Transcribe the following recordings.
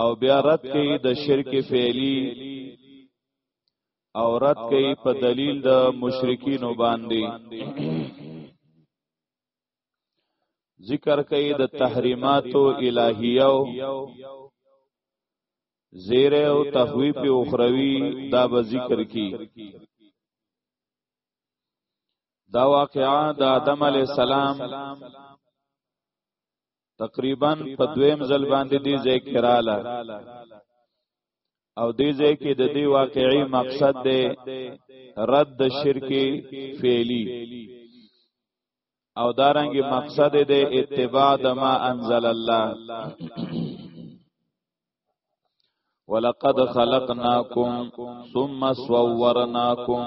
او بیا رد کوي د شرک فعلی او رد کوي په دلیل د مشرکین باندې ذکر کوي د تحریماتو الہیو زیر او تخویف اخروی دا به ذکر کی دا واقعا د آدم علی السلام تقریبا په دویم ځل باندې دی ځای کې رااله او دی ځای کې د دې واقعي مقصد دی رد د شرک فعلی او دارنګ مقصد دی اتباع د ما انزل الله ولقد خلقناکم ثم صورناکم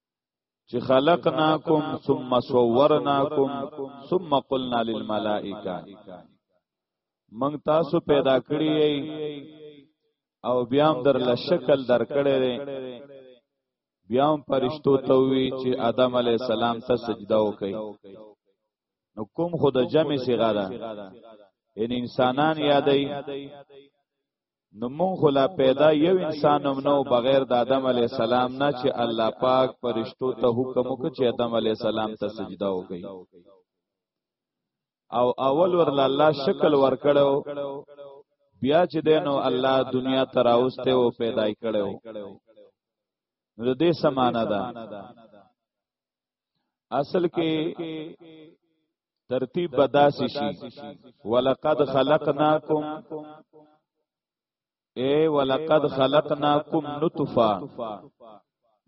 چې خلقناکم ثم صورناکم ثم قلنا للملائکه موږ تاسو پیدا کړی او بیا هم در لشکل در کړی دی بیا هم پرشتو ته وی چې آدم علی السلام ته سجده وکړي نو کوم خود جمع صیغه ده یعنی انسانان یادای نو مونږ خو لا پیدا یو انسان هم نو بغیر د آدم علی السلام نه چې الله پاک پرشتو ته حکم وکړي چې آدم علی السلام ته سجده وکړي او اول ورل الله شکل ورکړو بیا چې دینو الله دنیا تراوسته او پیدا کړو نو دې سمانه ده اصل کې ترتیب بداس شي ولقد خلقناکم اے ولقد خلقناکم نطفه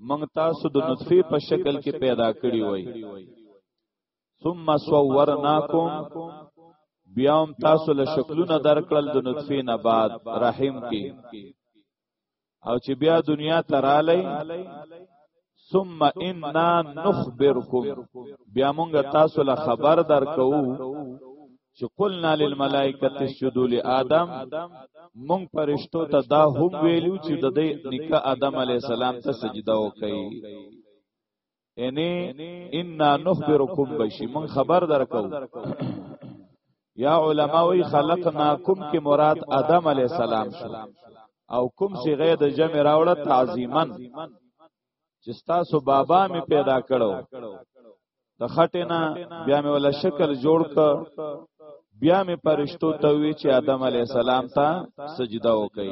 مونږ تاسو د نطفه په شکل کې پیدا کړی وای ثم صورناکم بیا هم تاسو له شکلونه درکړل د نطفه نه بعد رحم کې او چې بیا دنیا ته رالی ثم انا نخبركم بیا مونږ تاسو له خبر درکو چې قلنا للملائکه تسجدوا لآدم مونږ پرشتو ته دا هم ویلو چې د دې نکاح آدم علی السلام ته سجده وکړي یعنی ان نخبرکم بشی من خبر درکو یا علما وی خلقناکم کې مراد آدم علی السلام شو او کوم سی غې د جمع راوړه تعظیمن چې تاسو بابا می پیدا کړو د خټینا بیا می ولا شکل جوړ ک بیا می پرشتو ته وی چې آدم علی السلام ته سجده وکړي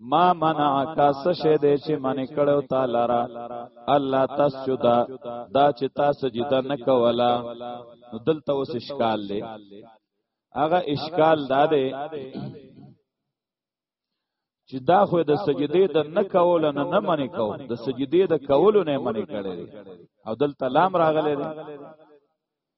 ما منعک سشه دې چې من کړو تعالی را الله تسجد دا چې تاسو جدا نه کولا نو دلته اوس اشکال لې هغه اشکال دا دی چې دا خو د سجدې د نه کول نه نه منې کو د سجدې د کولو نه منې کړي او دلته لام راغلي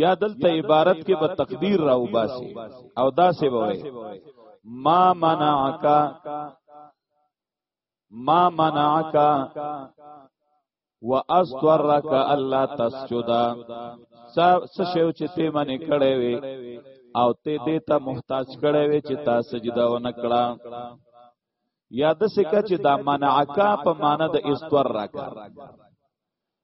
یا دلته عبارت کې به تقدیر را وباسي او دا څه به وي ما منعک ما منعک واسترک الله تسجد څه شیو چې ته منې کړې وي او ته دې ته محتاج کړې وي چې تا سجده ونکړه یا د سکه چې دا منعکا په معنا د استور راکا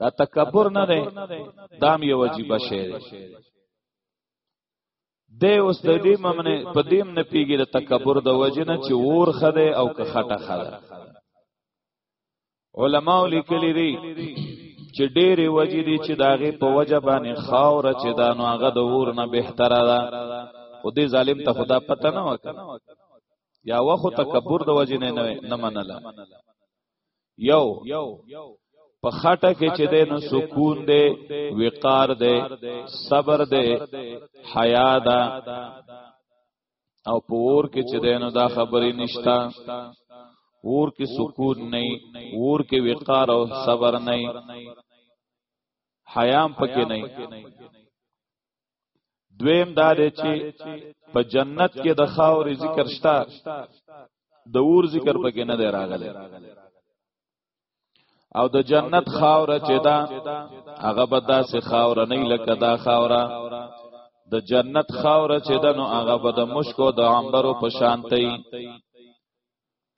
دا تکبر نه دی دام یو عجیب شی دی د اوس د دې ممنه په دیم نه پیګی د تکبر د وجنه چې ور خده او که خټه خده علما لیکلی دی چې ډېرې وجې دي چې داغه په وجه باندې خاور چې دا نو هغه د ور نه بهتره ده خو دې ظالم ته خدا پته نه وکړه یا وخت تکبر د وجې نه نه منله یو په خټه کې چې ده نو سکون ده وقار ده صبر ده حیا ده او په اور کې چې ده نو دا خبرې نشتا اور کې سکون نه اور کې وقار او صبر نه حیام پکې نه دویم دا دی چې په جنت کې د خاورې ذکر شته د اور ذکر پکې نه دی راغلی او د جنت خاوره چې دا هغه به داسې خاوره نه لکه دا خاوره د جنت خاوره چې دا نو هغه به د مشکو د عنبرو په شانتي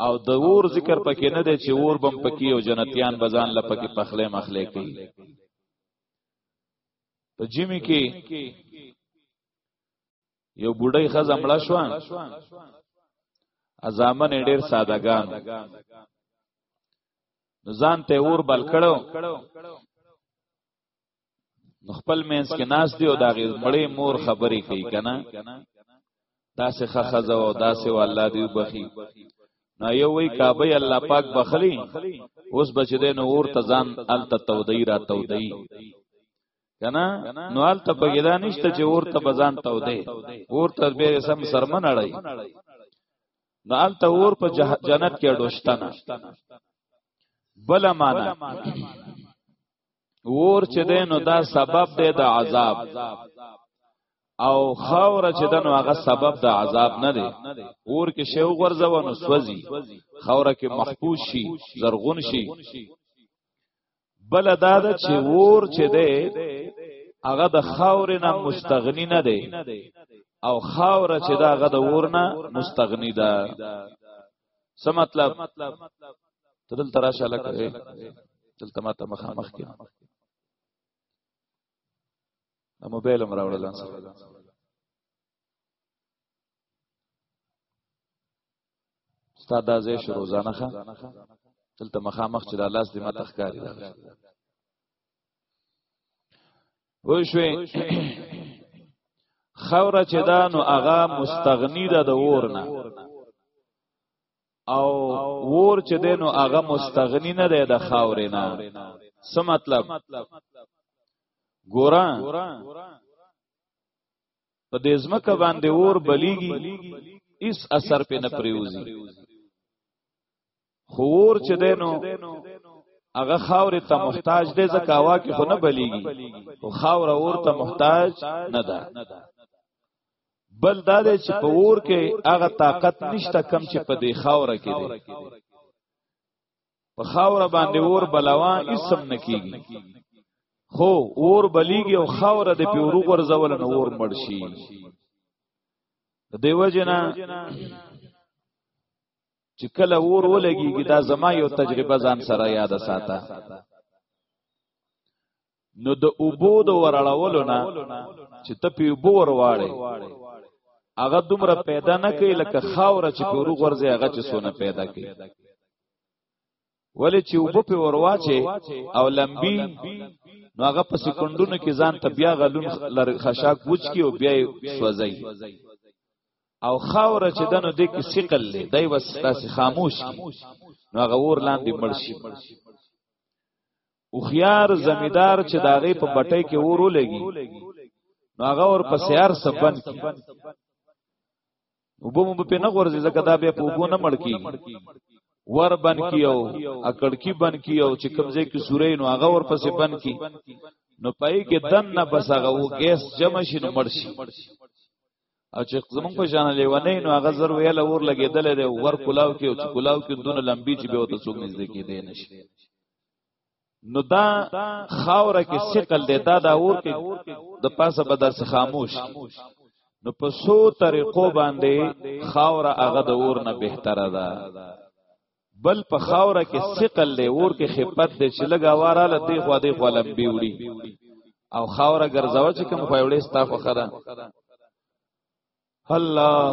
او د اور ذکر پکې نه دی چې اور بم پکې او جنتیان بزان لپکې پخله مخله کوي په جمی کې یو بډای خزه مړه شو ازامن ډیر سادهګان نو ځان ته اور بل کړو نو خپل مینس کې ناس دی او دا غي مړې مور خبرې کوي کنه دا سه خزه او دا سه والله دی بخي نو یو وی کعبه الله پاک بخلی اوس بچده نو اور تزان ال تودی را تودی کنه نو ال ته بګیدا نشته چې اور ته بزان تودی اور ته به سم سرمن اړای نو ال ته اور په جنت کې ډوشتنه بل معنا ور چې دی نو دا سبب دی د عذاب او خاور چې دنو هغه سبب د عذاب نه دی ور کې شی وغورځو نو سوځي خاور کې محفوظ شي زرغون شي بل دا د چې ور چې دی هغه د خاور نه مستغنی نه دی او خاور چې دا هغه د ور نه مستغنی ده څه مطلب ته دلته راشه لکه دلته ما ته مخامخ کې ا موبایل هم راوړل انسان استاد ازې شروع ځانخه دلته مخامخ چې د لاس دې ما تخکاری راغلی وشوي خوره چې دا نو هغه مستغنی ده د ورنه او ور چې ده نو هغه مستغنی نه ده د خاورې نه څه مطلب ګورا په دې ځمکه باندې ور بلیږي اس اثر په نه پریوزي خو ور چې دینو هغه خاورې ته محتاج دی ځکه هوا کې خو نه بلیږي او خاور اور ته محتاج نه ده بل دا دی چې په اور کې هغه طاقت نشته کم چې په دې خاوره کې دی په خاوره باندې اور بلوا اسم نکېږي خو اور بلیږي او خاوره د پیورو ورزول نه اور مړ شي دیو جنا چې کله اور ولګيږي دا زما یو تجربه ځان سره یاد ساته نو د اوبو د ورړولو نه چې ته په اوبو ورواړې هغه دومره پیدا نه کوي لکه خاوره چې په روغ ورځي هغه چې سونه پیدا کوي ولې چې وب په ورواچه او لمبي نو هغه په سکندونو کې ځان ته بیا غلون لر خشاک وچ کی او بیا سوځي او خاور چې دنو د کې ثقل لې دای وس تاسو خاموش کی نو هغه ور لاندې مړ شي او خيار زمیدار چې داغه په بټۍ کې ورو لګي نو هغه ور په سیار سپن کی وبو مو په نه غورځي ځکه دا به په وبو نه مړ کیږي ور بن کیو اکړکی بن کیو چې کمزې کې سورې نو هغه ور پسې بن کی نو پای کې دن نه بس هغه و ګیس جمع شي نو مړ شي او چې زمونږ په شان لیونی نو هغه زر ویل اور لګیدل دی ور کلاو کې او چې کلاو کې دونه لمبي چې به وته څوک نږدې کېدې نشي نو دا خاوره کې ثقل دی دا دا اور کې د پاسه به داسې خاموش نو په سو طریقو باندې خاوره هغه د اور نه بهتره ده بل په خاوره کې ثقل دی اور کې خفت دی چې لګا واراله دی خو دی خو لم بیوړي او خاوره ګرځاو چې کوم پایوړې ستا خو خره الله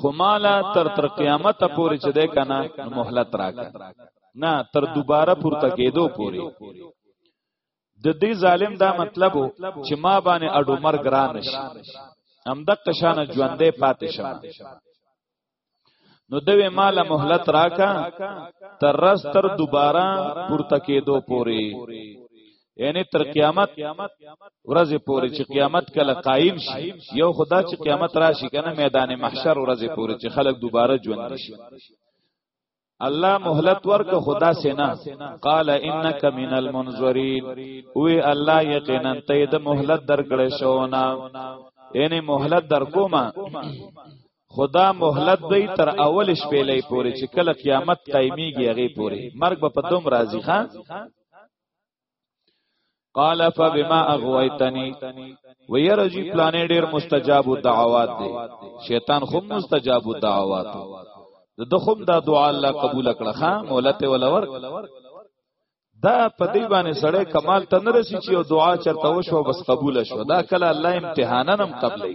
خو مالا تر تر قیامت پورې چې ده کنه مهلت راکړه نه تر دوباره پورته کېدو پورې د دې ظالم دا مطلب چې ما باندې اډو مرګ را نشي هم د قشان ژوندې پاتې شم نو دوی مال مهلت راکا تر رس تر دوباره پورته کېدو پوري یعنی تر قیامت ورځ پورې چې قیامت کله قائم شي یو خدا چې قیامت راشي کنه میدان محشر ورځ پورې چې خلک دوباره ژوند شي الله مهلت ورک خدا سینا قال انك من المنذرين وی الله یقینا ته د مهلت درکړې شونه یعنی مهلت در کومه خدا مهلت دی تر اول شپې لې پورې چې کله قیامت قائميږي هغه پورې مرګ به په دوم راضي ښا قال فبما اغويتني ويرجي پلانې ډېر مستجاب الدعوات دی شیطان خو مستجاب الدعوات د دخم دا دعا الله قبول کړه ها مولت ولور دا په دې باندې سړی کمال ته نه رسی چې دعا چرته وشو بس قبول شو دا کله الله امتحانن هم قبلې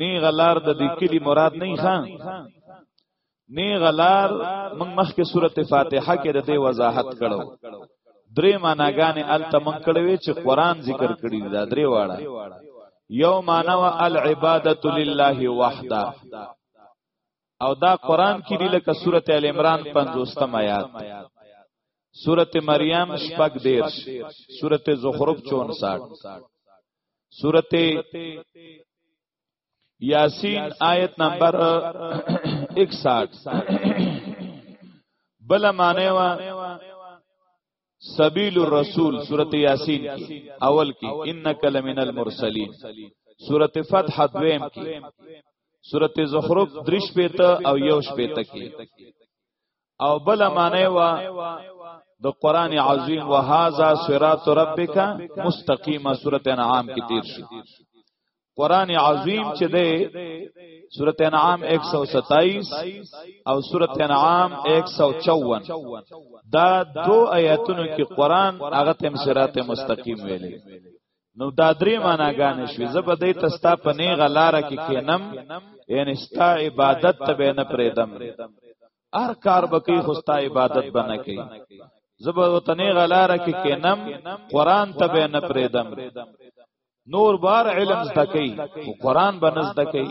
نه غلار د دې کلی مراد نه ښه نه غلار موږ مخکې سورته فاتحه کې د دې وضاحت کړو درې معناګانې الته موږ کړوې چې قران ذکر کړی دا درې واړه یو معنا وا العبادت لله وحده او دا قران کې دی لکه سورته ال عمران 50 م آیات سورته مریم شپږ دیرش سورته زخرف 64 سورت یاسین آیت نمبر 61 بل معنی وا سبیل الرسول سورت یاسین کی اول کی انک لمن المرسلین سورت فتح دویم کی سورت زخرف درش پیتا او یوش پیتا کی او بل معنی وا د قران عظیم وهذا صراط ربک مستقیم سوره انعام کې تیر شي قران عظیم چې ده سوره انعام 127 او سوره انعام 154 دا دو آیاتونو کې قران هغه تم صراط مستقیم ویلي نو دا درې معناګانې شوې زه به دې ته ستا په نیغه لاره کې کینم یعنی ستا عبادت ته به نه پرېدم هر کار به کوي خو ستا عبادت به نه کوي زه به ته نیغه لاره کې کینم قرآن ته به نه پرېدم نور بار علم زده کوي قرآن به نه زده کوي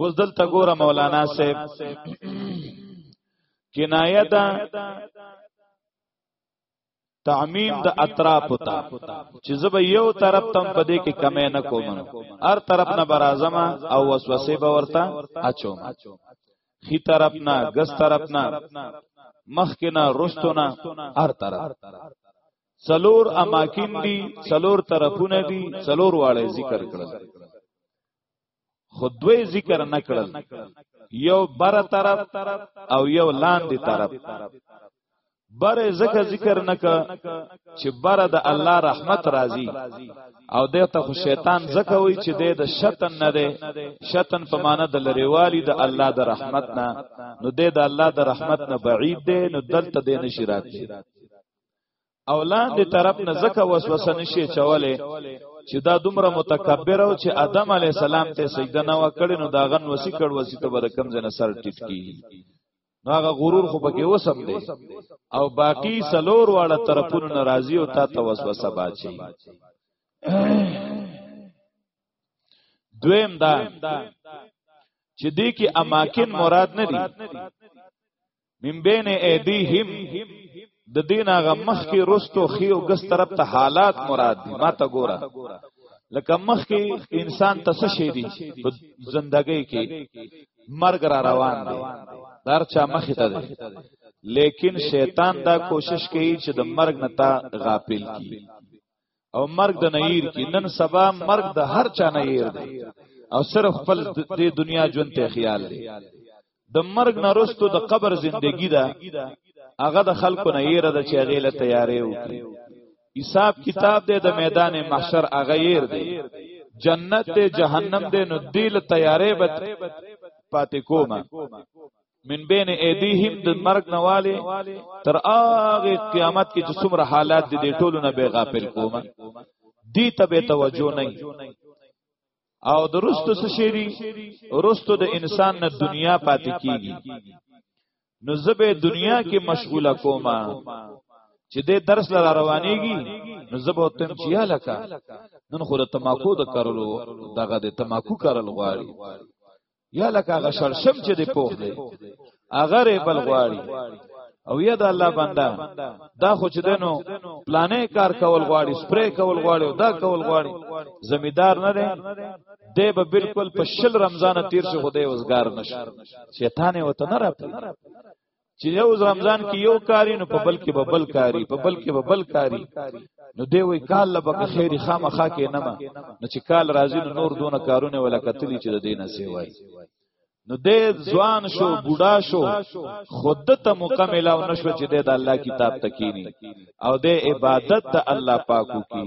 اوس دلته ګوره مولانا صاحب کنایه ده تعمیم د اطراف ہوتا چې زب یو طرف تم پدې کې کمې نه کوم هر طرف نه برازما او وسوسه به ورته اچو خي طرف نه ګس طرف نه مخ کې نه رستو نه هر طرف سلور اماکن دي سلور طرفونه دي سلور واړې ذکر کړل خودوی ذکر نکړل یو بر طرف او یو لاندې طرف بر زکه ذکر نک چې بر د الله رحمت راضي او د ته خو شیطان زکه وی چې د شتن نه ده شتن په معنی د لریوالي د الله د رحمت نه نو د الله د رحمت نه بعید ده نو دلته د نشرات او لاندې طرف نه زکه وسوسه نشي چولې چې دا دومره متکبر او چې آدم علی السلام ته سجده نه وکړي نو دا غن وسی کړ وسی ته بده کم زنه سر ټیټ کی نو هغه غرور خو پکې وسم دی او باقی سلور واړه طرفونو ناراضي او تا ته وسوسه باچي دویم دا چې دې کې اماکن مراد نه دي من بین ایدیهم د دین هغه مخ کې رستو خي او ګس طرف ته حالات مراد دي ما ته ګوره لکه مخ کې انسان ته څه شي دي په زندګۍ کې مرګ را روان دي دار چا مخ ته دي لیکن شیطان دا کوشش کوي چې د مرګ نه تا غافل کی او مرګ د نیر کې نن سبا مرګ د هر چا نیر دی او صرف خپل د دنیا ژوند ته خیال دی د مرګ نه رستو د قبر زندگی ده هغه د خلکو نه یره د چاغې له تیارې وکړي حساب کتاب دې د میدان محشر هغه ير دی جنت دې جهنم دې نو دل تیارې بت پاتې کومه من بین ایدیهم د مرګ نواله تر هغه قیامت کې چې څومره حالات دي د ټولو نه به غافل کوم دی ته به توجه نه او درستو څه شي دي ورستو د انسان نه دنیا پاتې کیږي نو زبه دنیا کې مشغوله کوما چې د درس لاره روانيږي نو زبه تم چیا لکا نن خو د تماکو د کرلو دغه د تماکو کرل غواړي یا لکه هغه شړشم چې دی پوخ دی هغه ری بل غواړي او یا د الله بنده دا خو چې دنو پلانې کار کول غواړي سپری کول غواړي او دا کول غواړي زمیدار نه دی دی به بالکل په شل رمضان تیر شي خدای وزګار نشي شیطان وته نه راپي چې یو رمضان کې یو کاری نو په بل کې به بل کاری په بل کې به بل کاری نو دی وی کال لبا که خیری خامخا کې نه ما نو چې کال راځي نو نور دونه کارونه ولا کتلی چې د دینه سی وای نو دې ځوان شو بوډا شو خود ته مکمل او نشو چې د الله کتاب تکینی او د عبادت د الله پاکو کی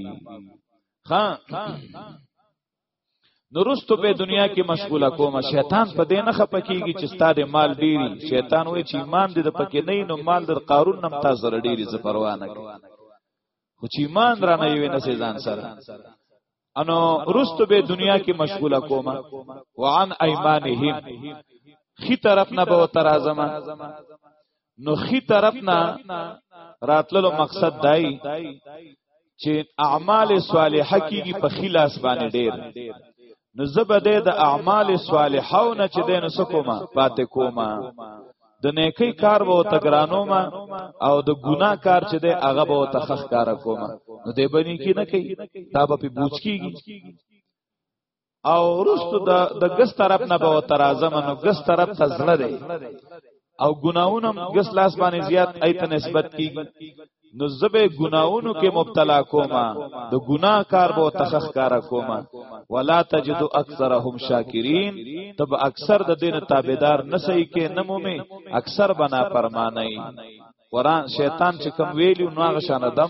ها نورستو به دنیا کې مشغوله کوم شیطان په دې نه خپکیږي چې ستاره مال ډیری شیطان وای چې ایمان دې د پکې نه نو مال در قارون نم تا زر ډیری ز پروا نه کوي خو چې ایمان را نه وي نه ځان سره انو رستو به دنیا کې مشغوله کوم وعن ايمانهم خي طرف نه به تر اعظم نو خي طرف نه راتللو مقصد دای چې اعمال صالحه کیږي په خلاص باندې ډیر نو زبده د اعمال صالحه نه چې دین سکوما پاتې کوما د نیکی کار به تګرانو ما او د ګنا کار چې دی هغه به تخخ کار کوما نو دې بنی کې نه کوي دا به په بوج کیږي او رستو د د ګس طرف نه به تر اعظم نو ګس طرف ته زړه دی او ګناونم ګس لاس باندې زیات ایت نسبت کیږي نو زبه ګناونو کې مبتلا کوما د ګناه کار به تخخ کار کوما ولا تجد اکثرهم شاکرین تب اکثر د دین تابعدار نسې کې نمومي اکثر بنا پرمانای قران شیطان چې کوم ویلو نو هغه شان دم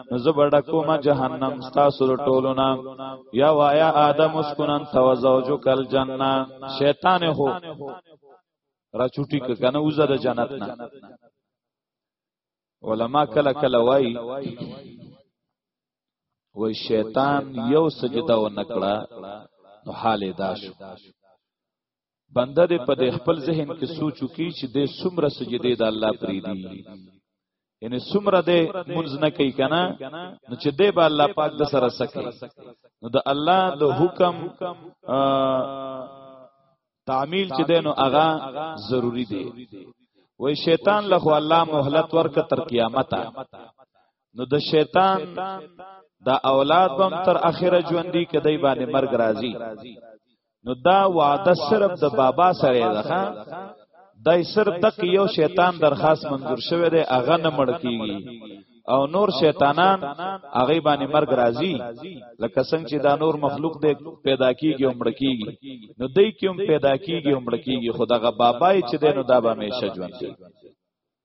نو زبر کوما جهنم تاسو ټولو نا یا وایا آدم اسکن انت وزوجک الجنه شیطان هو را چوټی کنه وزه د جنت نه علما کله کله وای وای شیطان یو سجده و نکړه نو حال دا شو بنده دې په دې خپل ذهن کې سوچو کی چې دې سمره سجدي د الله پری دی یعنی سمره دې منځ نه کوي کنه نو چې دې به الله پاک د سره سکه نو د الله د حکم تعمیل چې دینو اغا ضروری دی وای شیطان له الله مهلت ورک تر قیامت نو د شیطان دا اولاد بم تر اخره ژوندۍ کدی باندې مرګ راځي نو دا وعده صرف د بابا سره ده دای سر تک یو شیطان درخواست منظور شوه دی اغه نه مړ کیږي او نور شیطانان هغه باندې مرګ راځي لکه څنګه چې دا نور مخلوق دې پیدا کیږي او مړ کیږي نو دای کوم پیدا کیږي او مړ کیږي خدغه بابای چې دینو دا به همیشه ژوند کوي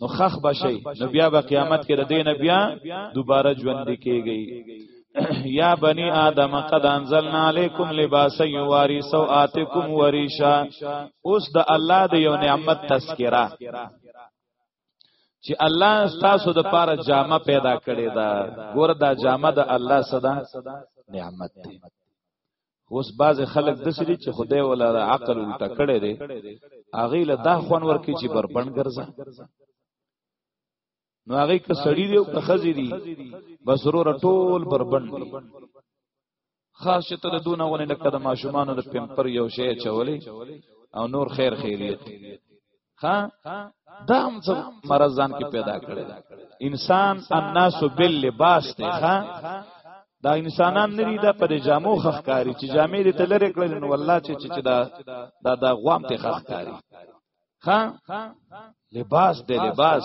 نو خخ بشي نو بیا به قیامت کې د دین بیا دوباره ژوند کیږي یا بنی آدم قد انزلنا علیکم لباسا یواری سوآتکم وریشا اوس د الله د یو نعمت تذکرہ چې الله تاسو د پاره جامه پیدا کړې ده ګور دا جامه د الله صدا نعمت دی اوس باز خلک د سری چې خدای ولا عقل الټه کړي دي اغه له دا خوان ورکی چې بربند ګرځا نو هغه که سړی دی او که خزی دی بس ورور ټول بربند دی خاص چې تر دونه ونه لکه د ماشومان د پمپر یو شی چولې او نور خیر خیریت ها دا هم څه مرز ځان کې پیدا کړي انسان الناس باللباس ته ها دا انسانان نری دا پر جامو خخکاری چې جامې دې تلری کړل نو والله چې چې دا دا دا غوام ته خخکاری ها لباس دې لباس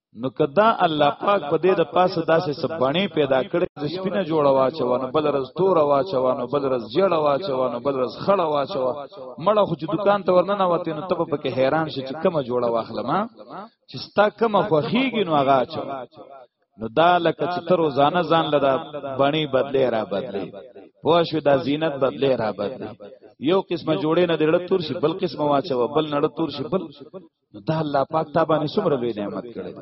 نو کدا الله پاک په دې د پاسه داسې سبانی پیدا کړي د سپینه جوړه واچوانه بل رز تور واچوانه بل رز جړه واچوانه بل رز خړه واچوا مړه خو چې دکان ته ورننه وته نو ته په کې حیران شې چې کومه جوړه واخلم چې ستا کومه خوخیږي نو هغه اچو نو دا لکه چې تر روزانه ځان لدا بڼي بدلې را بدلې پوه شو دا زینت بدلې را بدلې یو قسمه جوړې نه دړه تور شي بل قسمه واچو بل نړه تور شي بل نو دا الله پاک تا باندې څومره لوی نعمت کړی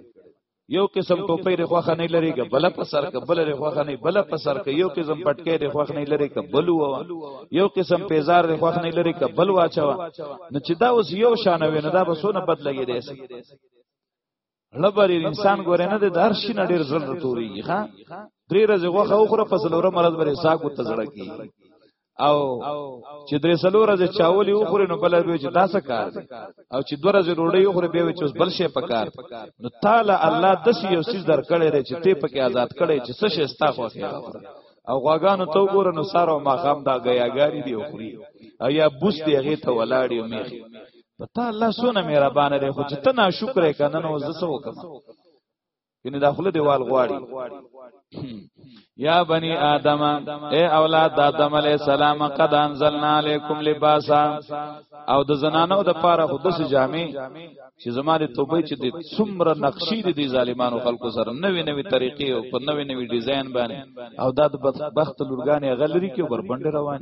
یو قسم ټوپۍ د خوخه نه لري که بل په سر که بل د خوخه نه بل په سر که یو قسم پټکې د خوخه نه لري که بل و یو قسم پیزار د خوخه نه لري که بل واچوا نو چې دا اوس یو شان وي نو دا به سونه بد لګي دی سي لبر انسان ګورې نه د هر شي نه ډیر زړه توري ښا درې ورځې غوخه اوخره په سلوره مرز برې ساګو تزړه کی او چې درې سلو ورځې چاولې وخوري نو بل به چې داسه کار دی او چې دوه ورځې ډوډۍ وخوري به چې بل شي پکار نو تعالی الله د سې یو سیز درکړي دی چې ته پکې آزاد کړي چې څه شي ستا خو خیر او غواګانو ته وګوره نو سارو ما خام دا غیاګاری دی وخوري او یا بوس دی هغه ته ولاړی او میخي پتا الله سونه مهربان دی خو چې ته ناشکر کنه نو زه څه وکم ګنې دا خله دیوال غواړي یا بنی آدم اے اولاد آدم علی السلام قد انزلنا علیکم لباسا او د زنانو د پاره خود سه جامې چې زماره توبه چې د څومره نقشې دي ظالمانو خلکو سره نوې نوې طریقې او په نوې نوې ډیزاین باندې او دا د بخت لورګانې غلری کې بربند روان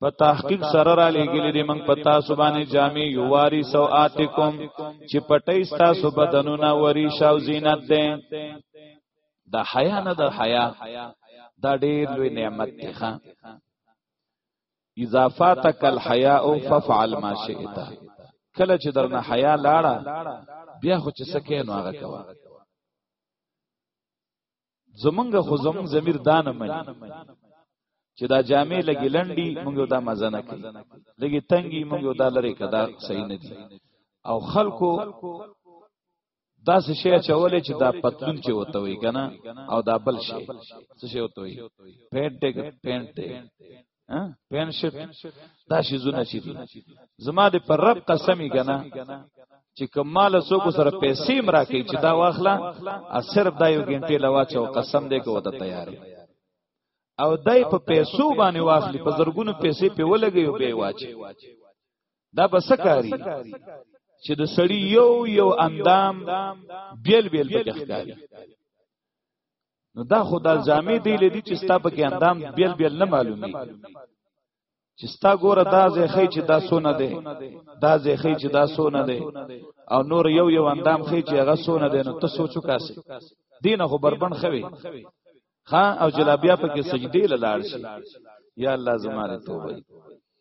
په تحقیق سره را لګیلې دي موږ پتا سبانه جامع یو واری سواتکم چې پټي ستا سو بدنونه وری شاو زینت ده د حیا نه د حیا دا ډیر لوی نعمت دی ښا اذا فاتك الحياء ففعل ما شئت کله چې درنه حیا لاړه بیا خو چې سکه نو هغه کوه زمونږ خو زمونږ ضمیر دانه مني چې دا جامع لګي لنډي مونږ دا مزه نه کوي لګي تنګي مونږ دا لری کدا صحیح نه دي او خلکو دا څه شی چولې چې دا پتلون چې وته وي کنه او دا بل شی څه شی وته وي پینټ ټیک پینټ ها پین شپ دا شی زونه چی دي زما د پر رب قسمی کنه چې کمال سوق سره پیسې مرا کوي چې دا واخلا ا صرف دا یو غنټه لوا چاو قسم دې کو ته تیار او دای په پیسو باندې واخلي په زرګونو پیسې په ولګي او به واچي دا بس کاری چې د سړی یو یو اندام بیل بیل پکې ښکاری نو دا خدا جامې دی لدی چې ستا په کې اندام بیل بیل نه معلومي چې ستا ګوره دا زخی چې دا سونه دی دا زخی چې دا سونه دی او نور یو یو اندام خی چې هغه سونه دی نو ته سوچو کاسي دینه خو بربن خوي خان او جلابیا په کې سجدي لاله شي یا الله زماره توبه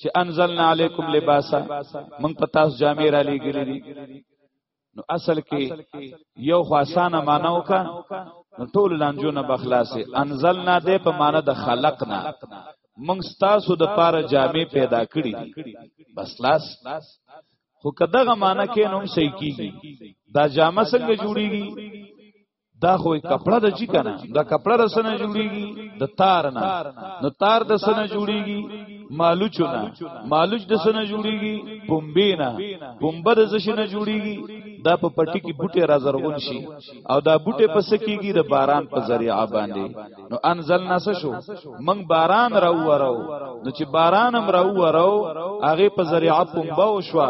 چې انزلنا علیکم لباسا موږ په تاسو جامې را لېګلې دي نو اصل کې یو خو اسانه معنی وکا نو ټول لانجونه بخلاصه انزلنا دې په معنی د خلقنا موږ تاسو د پاره جامې پیدا کړې دي بس لاس خو کداغه معنی کې نوم صحیح کیږي دا جامه څنګه جوړیږي دا خو کپڑا د چی کنه دا کپڑا د سنه جوړیږي د تار نه نو تار د سنه جوړیږي مالوچ نه مالوچ د سنه جوړیږي بومبې نه بومبه د سنه جوړیږي دا په پټی کې بوټي را زرغون شي او دا بوټي پس کیږي د باران په ذریعہ باندې نو انزلنا سشو من باران راو وراو نو چې بارانم راو وراو هغه په ذریعہ پنبه او شو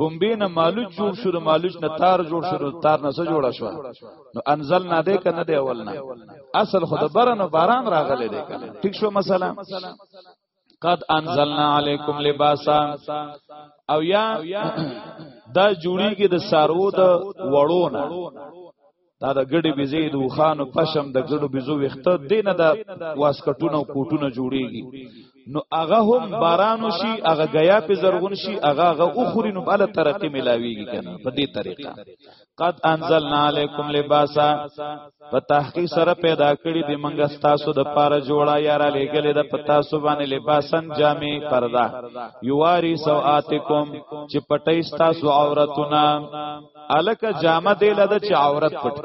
پنبه نه مالوج جوړ شو د مالوج نه تار جوړ شو تار نه سره جوړ شو نو انزلنا دې کنه دې اولنا اصل خود برنو باران راغله دې کنه ٹھیک شو مثلا قد انزلنا علیکم لباسا او یا دا جوړی کې د سارو د وړونه دا د ګډي بيزي د وخانو پشم د ګډو بيزو وخته دینه د واسکټونو کوټونو جوړيږي نو هغه هم بارانو شي هغه غیا په زرغون شي هغه هغه اوخوري نو بل ترقی ملاويږي کنه په دې طریقه قد انزلنا علیکم لباسا په تحقیق سره پیدا کړی دی منګه تاسو د پاره جوړا یار لګلې د پتا سو باندې لباسن جامې پردا یواری سواتکم چې پټی تاسو عورتنا الک جامه دې لد چې عورت پټ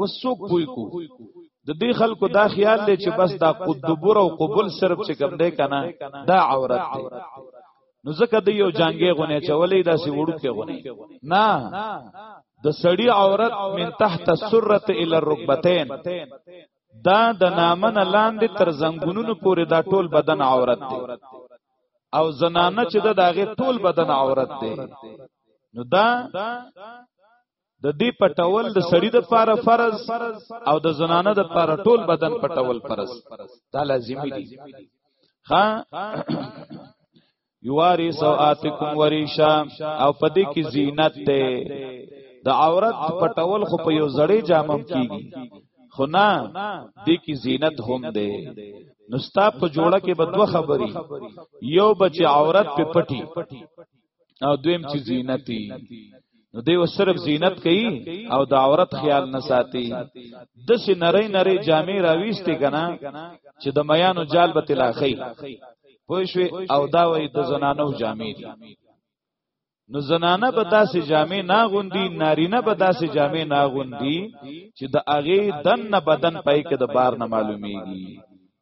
وسو کوی کو د دې خلکو دا خیال دی چې بس دا قدبر او قبول صرف چې کوم دی کنه دا عورت دی نو ځکه د یو جنگي غونه چولې داسې وړوکې غونه نه د سړی عورت من تحت سره الى الركبتين دا د نامن لاندې تر زنګونونو پورې دا ټول بدن عورت دی او زنانه چې د داغه ټول بدن عورت دی نو دا د دې پټول د سړی د پاره فرض او د زنانه د پاره ټول بدن پټول فرض دا لازمی دي ها یواری سواتکم وریشا او پدې کې زینت ده د عورت پټول خو په یو زړې جامم کیږي خو نه دې کې زینت هم ده نو ستا په جوړه کې به دوه خبري یو بچ عورت په پټي او دویم چې زینتی نو دیو صرف زینت کوي او د عورت خیال نه ساتي د سې نری نری جامې راويستي کنه چې د میانو جال به تلاخی پوښوي او دا وای د زنانو جامې دي نو زنانه به داسې جامې ناغوندي نارینه به داسې جامې ناغوندي چې د اغه دن نه بدن پای کې د بار نه معلومیږي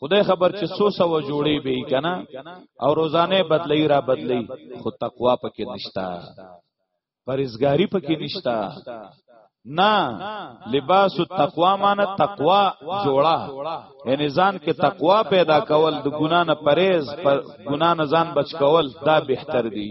خدای خبر چې سو سو جوړي به کنا او روزانه بدلی را بدلی خو تقوا پکې نشتا پرېزګاری پکې نشتا نه لباس التقوا معنی تقوا جوړا یعنی ځان کې تقوا پیدا کول د ګنا نه پرهیز پر ګنا نه ځان بچ کول دا بهتر دی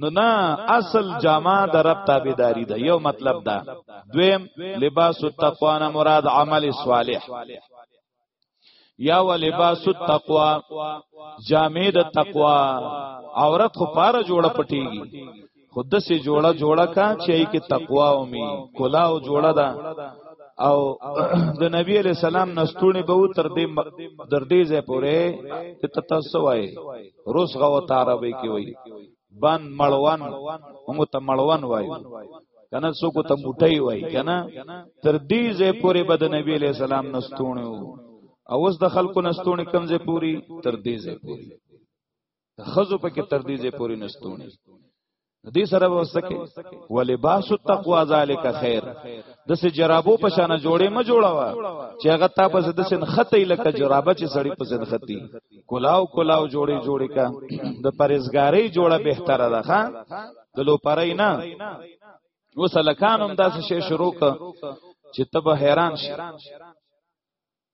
نو نه اصل جامع د رب تابعداري ده یو مطلب ده دویم لباس التقوا نه مراد عمل صالح یا و لباس التقوا جامع د تقوا عورت خو پاره جوړه پټیږي خود سه جوړه جوړه کا چې کې تقوا او می کلا او جوړه ده او د نبی علی سلام نستونی به تر دې در دې ځای پورې ته تاسو وای رسغه او تعربی کې وای بن مړوان موږ ته مړوان وای کنه څوک ته موټي وای کنه تر دې زه پورې بد نبی له سلام نستونه او اوس د خلکو نستونه کم زه پوری تر دې زه پوری خزو پکې تر دې زه پوری نستونه د دې سره وسکه ولباس التقوا ذالک خیر د سه جرابو په شان جوړې ما جوړاوه چې هغه تا په د سن خطې لکه جرابه چې سړی په سن خطي کلاو کلاو جوړې جوړې کا د پرېزګاری جوړه بهتره ده ښا د لو پرې نه وسلکانم داسې شی شروع ک چې تب حیران شي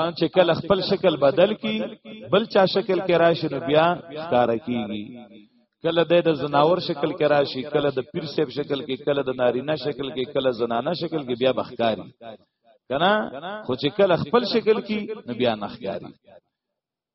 ان چې کله خپل شکل بدل کی بل چا شکل کې راشي نو بیا ښکارا کیږي کله د د زناور شکل کې راشي کله د پیر سیب شکل کې کله د نارینه شکل کې کله زنانه شکل کې بیا بخکاری کنا خو چې کله خپل شکل کې نو بیا نخکاری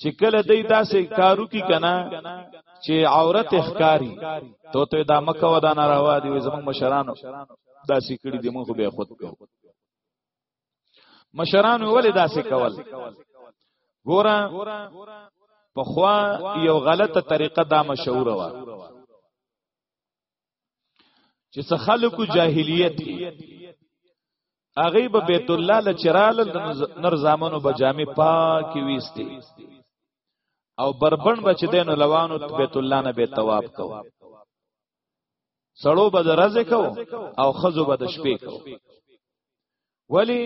چې کله دای داسې کارو کی کنا چې عورت اخکاری تو ته دا مکه ودا ناروا دی زمون مشرانو داسې کړی دی مونږ به خود کو مشرانو ولې داسې کول ګوره په خوا یو غلطه طریقه دا مشهور و چې څه خلکو جاهلیت هغه به بیت الله ل چرال نر زامنو به جامع پاک ویستي او بربند بچ دین لوانو بیت الله نه به تواب کو سړو به درځه کو او خزو به د شپې کو ولی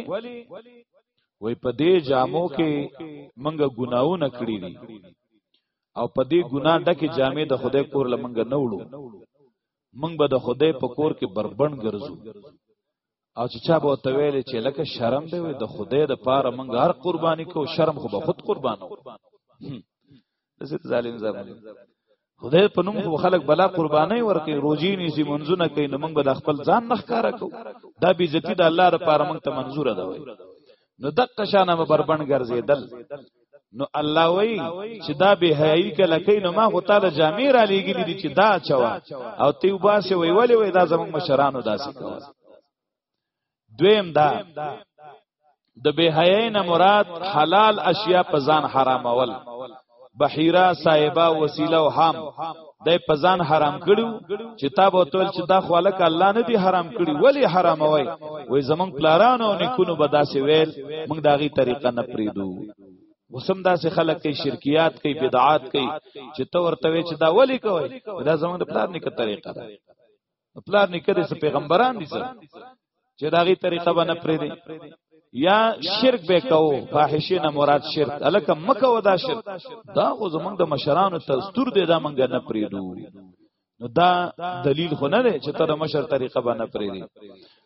وای په دې جامو کې منګه ګناونه کړی دي او په دې ګنا ډکه جامې د خدای کور لمنګ نه وړو منګ به د خدای په کور کې بربن ګرځو او چې چا به ته ویل چې لکه شرم دی د خدای د پاره منګ هر قرباني کو شرم خو به خود قربانو دسه ظالم زمون خدای په نوم خو خلک بلا قرباني ورکي روزي نيسي منځونه کوي نو موږ به د خپل ځان نخکارا کو دا بي عزتي د الله لپاره موږ ته منزور ده وي نو دقه شانه به بربند ګرځیدل نو الله وای چې دا به حیاي کله کین نو ما خو تعالی جامع را لګی دي چې دا چوا او تی وباسه وی ولی وی دا زمون مشرانو داسې کوي دویم دا د بهایین مراد حلال اشیاء په ځان حرامول بحیرا صاحبہ وسیله او حام د پزان حرام کړو چې تا به تول چې دا خالق الله نه دی حرام کړی ولی حرام وای وای زمون پلارانو نکونو بداسې ویل موږ داغي طریقه نه پریدو وسم داسې خلک کوي شرکیات کوي بدعات کوي چې تو ورته چې دا ولی کوي دا زمون د پلار نه طریقه ده نو پلار نیکه دې څه پیغمبران دي سره چې دا غي طریقه به نه پرې دي یا شرک به کو فاحشه نه مراد شرک الکه مکه ودا شرک دا خو زمونږ د مشرانو تستور دې دا مونږ نه پرې دوه نو دا دلیل خو نه دی چې تر مشر طریقه باندې پرې دی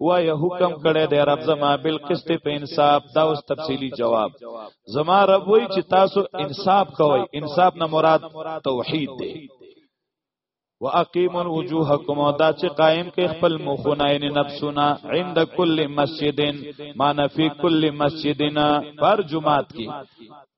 وای حکم کړی دی رب زما بالقسط په انصاف دا اوس تفصیلی جواب زما رب وای چې تاسو انصاف کوئ انصاف نه مراد توحید دی واقیم وجوهکم دا چې قائم کې خپل مخونه ان نفسنا عند کل مسجدن معنی فی کل مسجدنا پر جمعات کې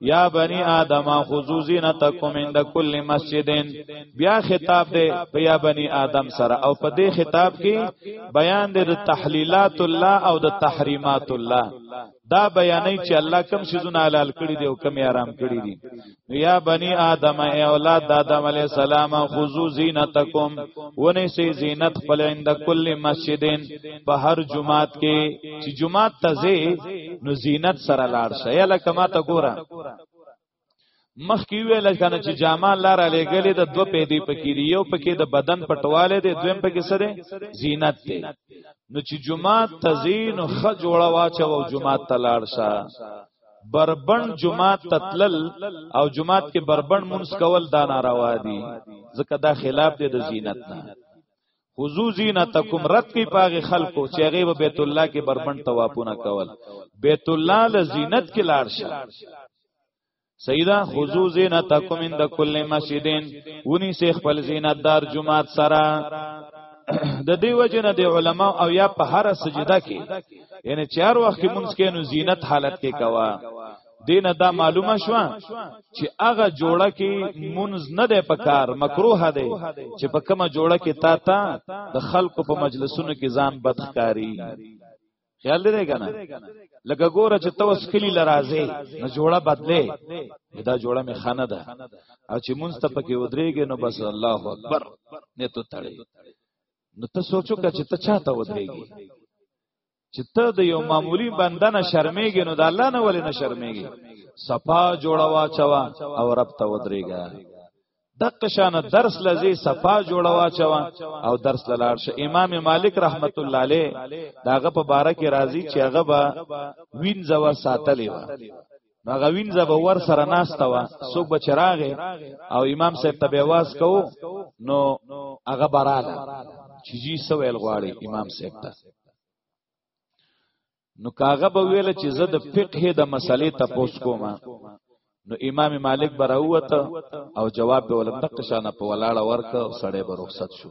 یا بنی آدم خذو زینتکم عند کل مسجدین بیا خطاب دی په یا بنی آدم سره او په دې خطاب کې بیان دی د تحلیلات الله او د تحریمات الله دا بیانې چې الله کوم شیزونه حلال کړی دی او کوم حرام کړی دی یا بنی آدم ای اولاد د آدم علی السلام خذو زینتکم ونی سی زینت خپل عند کل مسجدین په هر جمعات کې چې جمعه تزه نو زینت سره لاړ شې یا لکه ما ته ګوره مخ کې ویل کنه چې جامه لار علی ګلې د دو پیدې پکې دی یو پکې د بدن پټواله دی دویم پکې سره زینت دی نو چې جمعه تزین خ جوړه واچو او جمعه تلاړ شه بربند جمعه تتلل او جمعه کې بربند منس کول دا ناروا دي ځکه دا خلاف دی د زینت نه خذو زینتکم رد کی پاغه خلکو چې هغه به بیت الله کې بربند توافونه کول بیت الله له زینت کې لاړ شه سیدا خذو زینتکم عند کل مسجدین ونی سه خپل زینت دار جمعات سره د دې وجنه د علما او یا په هر سجده کې یعنی چار وخت مونږ کې نو زینت حالت کې کوا دین دا معلومه شو چې هغه جوړه کې منز نه ده پکار مکروه ده چې په کومه جوړه کې تا تا د خلکو په مجلسونو کې ځان بدخکاری خیال دې کنه لکه ګوره چې تو سکلی لرازه نه جوړه بدله دا جوړه می خانه ده او چې مونږ ته پکې ودرېږي نو بس الله اکبر نه ته تړي نو ته سوچو کا چې ته چاته ودرېږي چې ته د یو معمولی بنده نه شرمېږي نو د الله نه ولې نه شرمېږي صفا جوړوا چوا او رب ته ودرېګا دغه شان درس لذي صفا جوړوا چوا او درس لاله شه امام مالک رحمت الله علیه داغه په باره کې راضي چې هغه به وینځوا ساتلې و هغه وینځه به ور سره ناشته وا څوک به چراغه او امام صاحب ته به واس کو نو هغه براله چې جی سویل غواړي امام صاحب ته نو کاغه به ویل چې زه د فقه د مسلې ته پوس کوم نو امام مالک براوته او جواب به ولندق شانه په ولاړه ورک سړی به رخصت شو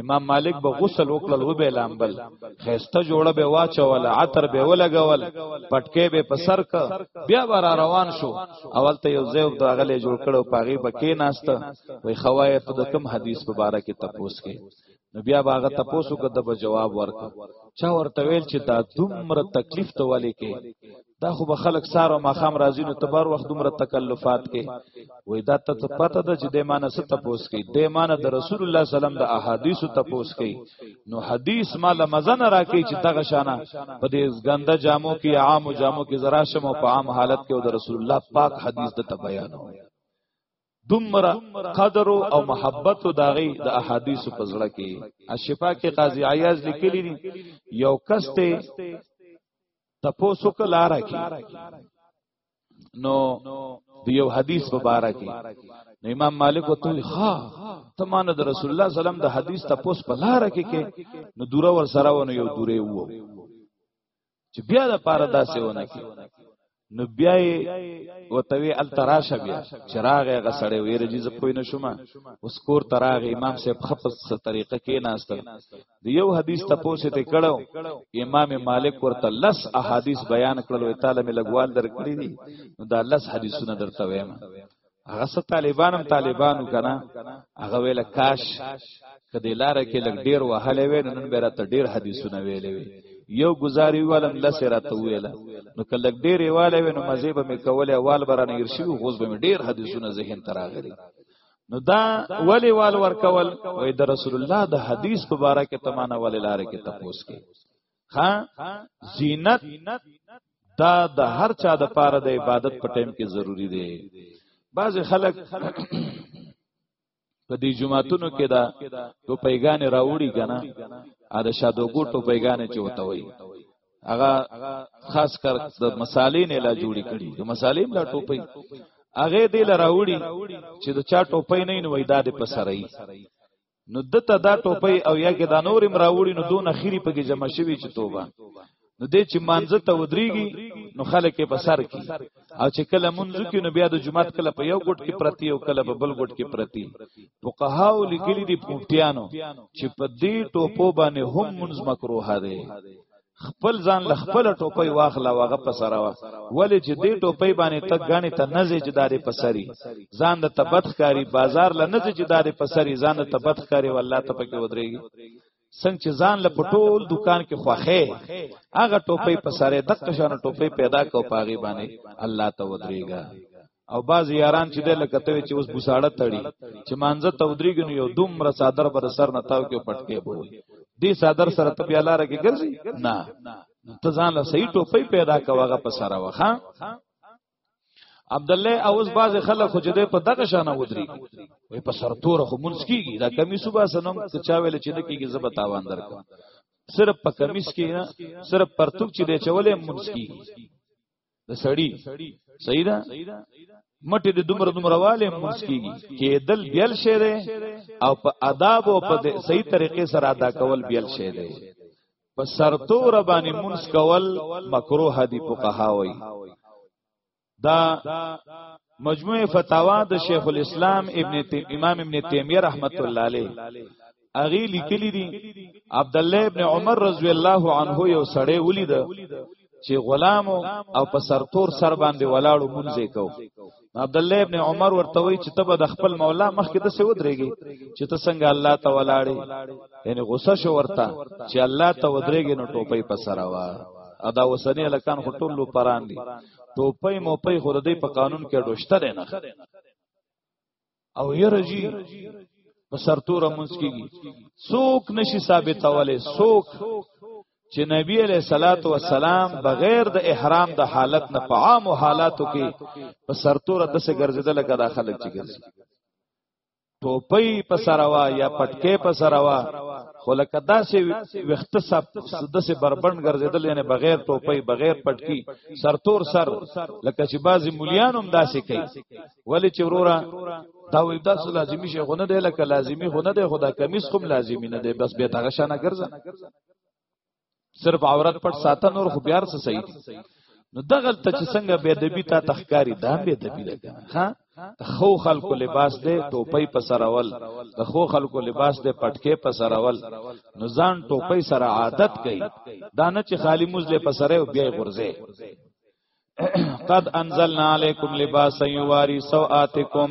امام مالک به غسل وکړل و به لامبل خيسته جوړه به واچول عطر به ولګول پټکې به په سر ک بیا بار روان شو اول ته یو زیو دغلې جوړ کړو پاغي پکې ناشته وای خوایه ته د کوم حدیث په باره کې تپوس کې نو بیا باغه تپوسو کده به جواب ورک چا ورته ویل چې دا دومره تکلیف ته ولې کې دا خو به خلک سار او ماخام راځي نو تبار وخت دومره تکلفات کې وای دا ته پته ده چې د معنی ست تپوس کې د معنی د رسول الله سلام د احادیث تپوس کې نو حدیث مال مزن راکې چې دغه شانه په دې ګنده جامو کې عام جامو کې زرا شمو په عام حالت کې د رسول الله پاک حدیث د بیانو دومره قدر او محبت او داغي د احادیث په زړه کې اشفا کې قاضي عیاض لیکلی دي یو کس ته تپوسو کلاره کې نو د یو حدیث په باره کې نو امام مالک وته ها ته مان د رسول الله سلام د حدیث تپوس په لاره کې کې نو دوره ور سره ونه یو دوره وو چې بیا د پاره داسې ونه کی نو بیا و توی ال تراشه بیا چراغ هغه سړی ویر جی ز پوی نشم اوس کور تراغ امام صاحب خپل څه طریقه کې ناشته د یو حدیث ته پوسه ته کړو امام مالک ورته لس احادیث بیان کړل وی تعالی می لګوال درکړي دي نو دا لس حدیثونه درته وایم هغه ست طالبان هم طالبانو کنه هغه ویل کاش کدی لار کې لګ ډیر وهلې وې نن به راته ډیر حدیثونه ویلې وې یو گزاری والم لسه راته ویله نو کله ډیر واله وې نو مزه به مې کوله وال برانه ارشي غوز به مې ډیر حدیثونه ذهن تراغلي نو دا ولی وال ورکول وې د رسول الله د حدیث په باره کې تمانه ولی لار کې تپوس کې ها زینت دا د هر چا د پاره د عبادت په ټیم کې ضروری دی بعض خلک په دې جمعاتونو کې دا تو پیغان راوړي کنه ا د شادو ګو تو پیغان چوته وي هغه خاص کر د مصالې نه لا جوړی کړي د مصالې لا ټوپي هغه دې لراوړي چې د چا ټوپي نه نوې دا د پسرای نو دته دا ټوپۍ او یا کې دا نور امراوړي نو دون اخیری پکې جمع شوی چې توبه نو دې چې مانزه ته ودرېږي نو خلک یې په سر کې او چې کله منځ کې نو بیا د جمعات کله په یو ګټ کې پرتی او کله په بل ګټ کې پرتی فقهاو لیکلي دي پوپټیانو چې په دې ټوپو باندې هم منځ مکروه دی خپل ځان له خپل ټوپۍ واخلا واغه په سره وا ولې چې دې ټوپۍ باندې ته غاڼې ته نزې چې دارې په سری ځان د تبت کاری بازار ل نزې چې دارې په سری ځان د تبت کاری والله ته پکې ودرېږي څنګه چې ځان له پټول دکان کې خوخه هغه ټوپۍ په سره دغه شان ټوپۍ پیدا کو پاغي باندې الله ته ودرېږي او باز یاران چې د لکه ته چې اوس بوساړه تړي چې مانزه تودریګنو یو دومره صادر پر سر نه تاو کې پټکې بوي دې صادر سره ته بیا لار کې ګرځي نه ته ځان له صحیح ټوپۍ پیدا کواغه په سره وخا عبد الله اوس باز خلک خو جده په دغه شانه ودري وي په سرتور خو مونږ کیږي دا کمی صبح سنم ته چا ویل چې نه کیږي زبر تاوان درک صرف په کمیس کې نه صرف پرتوک چې دی چولې مونږ کیږي د سړی صحیح ده مټه د دومره دومره والے مونږ کیږي کې دل بیل شه ده او په آداب او په صحیح طریقې سره ادا کول بیل شه ده په سرتور باندې مونږ کول مکروه دي فقها وایي دا مجموع فتاوا د شیخ الاسلام ابن تیم امام ابن تیمیه رحمت الله علیه اغي لیکلی دي عبد الله ابن عمر رضی الله عنه یو سړی ولید چې غلام او په سرتور سر باندې ولاړو مونږه کو عبد الله ابن عمر ورته وی چې تبه د خپل مولا مخکې د څه ودرېږي چې ته څنګه الله ته ولاړې یعنی غوسه شو ورته چې الله ته ودرېږي نو ټوپۍ په سره وا ادا وسنی الکان خټول لو پران دي ټوپۍ موپۍ خو د دې په قانون کې ډوشته دی نه او یره جی په سرتور مونږ کیږي څوک نشي ثابتوله څوک چې نبی علیہ الصلات والسلام بغیر د احرام د حالت نه په عام حالاتو کې په سرتور د څه ګرځیدل کدا خلک چې ګرځي ټوپۍ په سروا یا پټکې په سروا خو لکه داسې وخت سب داسې بربند ګرځیدل یعنی بغیر ټوپۍ بغیر پټکی سرتور سر لکه چې بعضی مليان هم داسې کوي ولی چې وروره دا وې تاسو لازمی شي خو نه دی لکه لازمی خو نه دی خدا کمیس کوم لازمی نه دی بس به تاغه شانه ګرځه صرف عورت پټ ساته نور خو بیار څه صحیح دي نو دغه ته چې څنګه به ادبی تا تخکاری دا به ادبی ده ها خو خلکو لباس دی ټوپۍ په سراول د خو خلکو لباس دی پټکې په سراول نو ځان ټوپۍ سره عادت کړي دا نه چې خالی موز له په سره بیا غورځي قد انزلنا علیکم لباسا یواری سوآتکم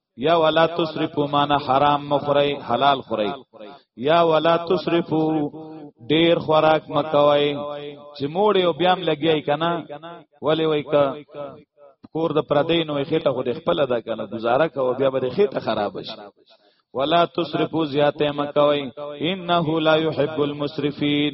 یا ولا تسرفو معنی حرام مخری حلال خری یا ولا تسرفو ډیر خوراک مکوي چې موړ یو بیام لګیای کنه ولی وای ک کور د پردین وای خېټه خو د خپل ده کنه گزاره کوي بیا به خېټه خراب شي ولا تسرفو زیاته مکوي انه لا يحب المسرفين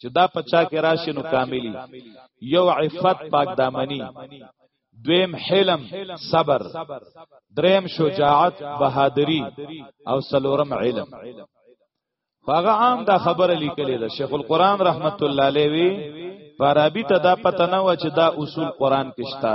چې دا پچا کې راشي نو کاملی یو عفت پاک دامنی دویم حلم صبر دریم شجاعت بهادری او سلورم علم هغه عام دا خبره لیکلې ده شیخ القران رحمت الله علیه وی فارابی ته دا پته نه و چې دا اصول قران کې شته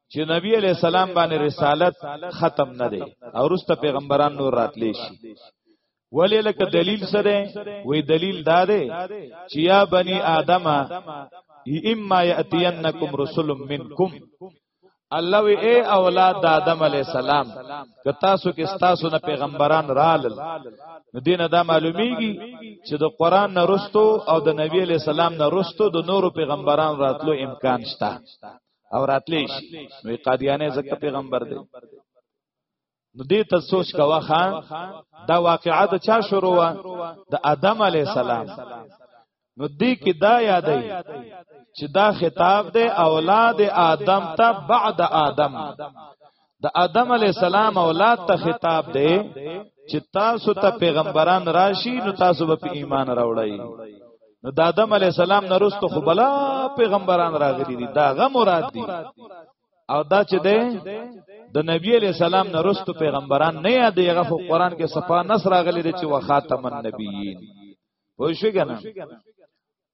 چې نبی علی السلام باندې رسالت ختم نه دی او رسته پیغمبران نور راتلی شي ولی لکه دلیل سره وی دلیل دا دی چې یا بنی آدم اما یاتینکم رسول منکم الله وی اے اولاد د آدم علی السلام که تاسو کې تاسو نه پیغمبران رال نو دینه دا معلومیږي چې د قران نه رستو او د نبی علی السلام نه رستو د نورو پیغمبران راتلو امکان شته او راتلی شي نو قادیانه زکه پیغمبر دی نو دې ته سوچ کوا خان دا واقعا د چا شروع وا د ادم علی السلام نو دې کې دا یادې چې دا خطاب د اولاد آدم ته بعد آدم د آدم علی السلام اولاد ته خطاب دی چې تاسو ته پیغمبران راشي نو تاسو به ایمان راوړی نو د آدم علی السلام نه رسته خو بلا پیغمبران راغلي دي دا غو مراد دي او دا چې ده د نبی علی السلام نه رستو پیغمبران نه یاد یغه خو قران کې صفه نصر راغلی دی چې وخاتم النبیین پوه شو کنه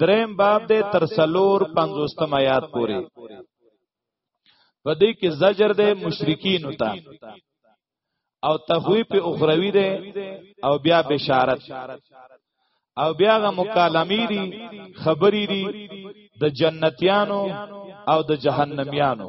دریم باب دې تر سلور 50 آیات پورې په دې کې زجر دې مشرکین وتا او تخویف اخروی دې او بیا بشارت او بیا غ مکالمې دي خبرې دي د جنتیانو او د جهنميانو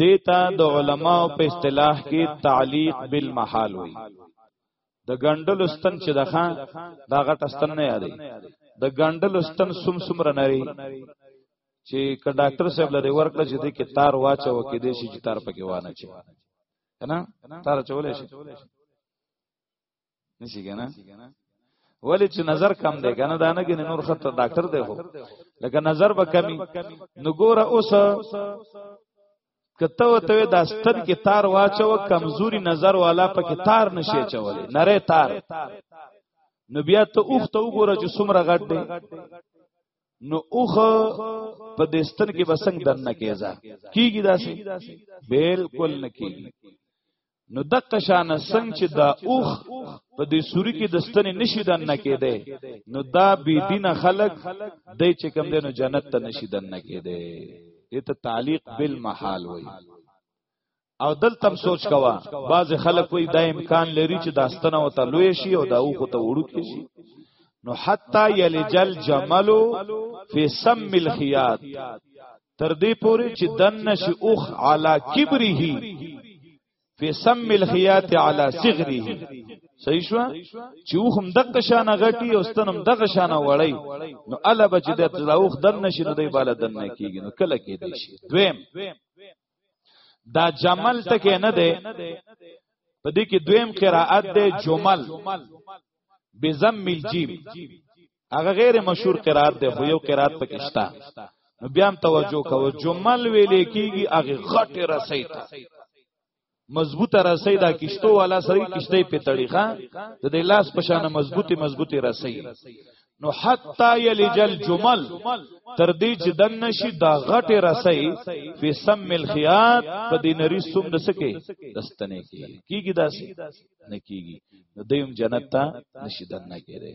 دیتا د علماء په اصطلاح کې تعلیق بالمحال وي د ګندل استن چې دغه دا غټ استن نه یادې د ګندل استن سم سم رنري چې ک ډاکټر صاحب لري ورکړه چې د کتار واچو کې دې شي چې تار پکې وانه چي کنه تار چولې شي نشي کنه ولی چې نظر کم دی کنه دا نه ګنې نور خطر ډاکټر دی خو لکه نظر به کمی نو ګوره اوس کته وته دا ستر کې تار واچو کمزوري نظر والا په کې تار نشي چولې نره تار نو بیا ته اوخ ته وګوره چې څومره غټ دی نو اوخ په دې ستر کې بسنګ دنه کېزا کیږي داسې بالکل نه کیږي نو دغه شان څنګه چې دا اوخ په دې سوري کې د ستنې نشي دن نه کېده نو دا بی دین خلق د چې کم دینو جنت ته نشي دن نه کېده دې ته تعلیق بالمحال وای او دلته سوچ کوا بعض خلک وای دا امکان لري چې دا ستنه وته لوی شي او دا اوخ ته وړو کې شي نو حتا یلجل جملو فی سم الخیات تر دې پوري چې دنه شي اوخ علا کبره فی سم الخیات علی صغره صحیح شو چې وخم دغه شان غټي او ستنم دغه شان وړي نو الا بچ د تلاوخ دن نشي نو دی بالا دن نه کیږي نو کله کې دی شي دویم دا جمل تک نه دی په دې کې دویم قرائت دی جمل بزم الجیم هغه غیر مشهور قرات دی خو یو قرات پکې شته نو بیا هم توجه کوو جمل ویلې کیږي هغه غټ رسې ته مضبوطه رسې دا کشتو والا سری کشته په طریقه د دې لاس په شان مضبوطی مضبوطی رسې نو حتا یلجل جمل تر دې چې دن نشي دا غټ رسې په سم الخيات په دې نری سوم د سکے دستنه کیږي کیږي داسې نه کیږي نو دیم جنت ته نشي دن نه کیږي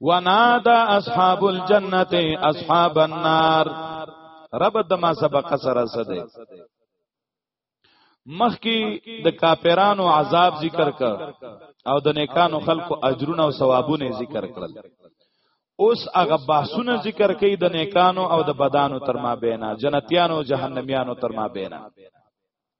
ونادا اصحاب الجنت اصحاب النار رب د ما سبق سره سده مخکی د کاپیرانو عذاب ذکر ک او د نیکانو خلقو اجرونه او ثوابونه ذکر کړل اوس هغه بحثونه ذکر کوي د نیکانو او د بدانو تر ما بینا جنتیانو او جهنميانو تر ما بینا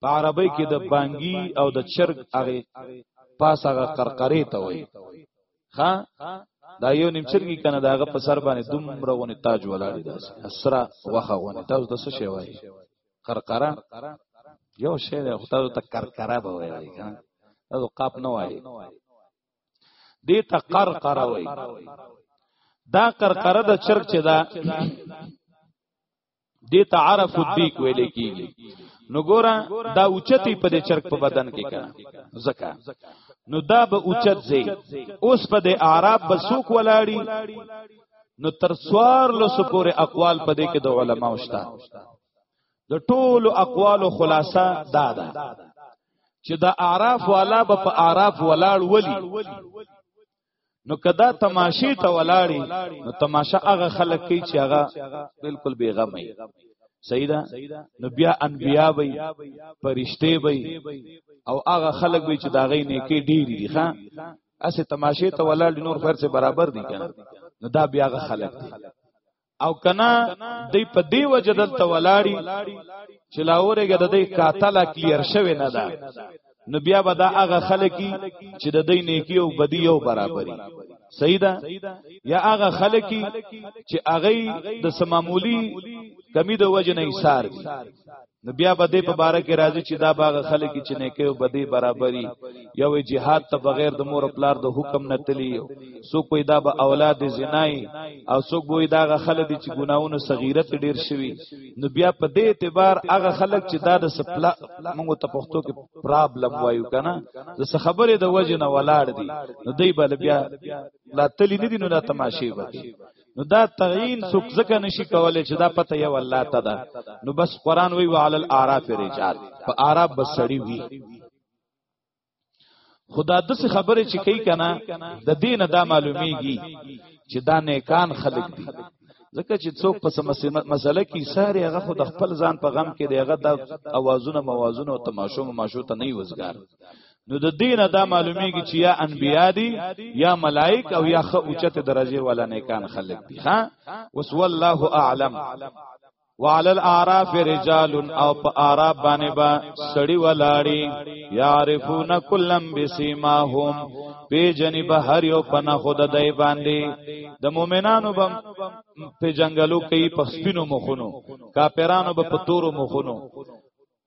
په عربی کې د بانګي او د چرګ هغه پاس هغه قرقرې ته وای ها دا یو نیم چرګي کنه داغه په سر باندې دومره غونې تاج ولاړی داس اسرا وخه غونې تاسو د څه شی وای قرقره یو شی د خدای ته قرقره به وای کنه دا قاپ نه وای دې ته قرقره وای دا قرقره د چرګ چې دا دې تعارف الدیک ویل کیږي نو ګورا دا اوچتی په دې چرګ په بدن کې کړه زکا نو دا به اوچت زی اوس په دې اعراب بسوک ولاړی نو تر سوار لسو پورې اقوال په دې کې د علماو شته د ټولو اقوالو خلاصه دا ده چې د اعراف والا به په اعراف ولاړ ولی نو کدا تماشې ته ولاړی نو تماشا هغه خلک کوي چې هغه بالکل بیغم وي سیدا نو بیا انبیا وي پرشته وي او هغه خلک وي چې دا غي نیکی ډیر دي ښا اسه تماشې ته ولاړ نور فرض برابر دي کنه نو دا بیا هغه خلک دي او کنا دی په دی وجه دلته ولاړی چې لاورېګه د دې قاتل کلیر شوی نه ده نو بیا به دا هغه خلکی چې د دې نیکی او بدی او برابرۍ سیدا یا هغه خلکی چې هغه د سمامولی کمی د وجه نه ایثار دي نو بیا به دې په باره کې راځي چې دا باغ خلک چې نه کوي به دې برابرۍ یو جهاد ته بغیر د مور پلار د حکم نه تلی سو کوی دا به اولاد زنای او سو کوی دا خلک چې ګناونه صغیرت ډیر شوی نو بیا په دې اعتبار هغه خلک چې دا د سپلا موږ ته پښتو کې پرابلم وایو کنه د خبرې د وجه نه ولاړ دي نو دې بل بیا لا تلی نه دي نو لا تماشې وکړي نو دا تغیین څوک ځکه نشي کولای چې دا پته یو الله ته ده نو بس قران وی وعلى الاعراف رجال په اعراف بس سړی وی خدا د څه خبره چې کوي کنه د دین دا معلومیږي چې دا نیکان خلق دي ځکه چې څوک په مسله کې ساري هغه خود خپل ځان په غم کې دی هغه د اوازونه موازونه او تماشو ماشو ته نه وزګار نو د دینه دا معلومیږي چې یا انبیا دي یا ملائک او یا خ اوچت درجه والا نیکان خلق دي ها وس والله اعلم وعلى الاعراف رجال او په اعراب باندې با سړی ولاړی يعرفون كلم بسماهم پی جنی به هر یو پنه خود دای باندې د مؤمنانو بم په جنگلو کې په سپینو مخونو کاپیرانو به په تورو مخونو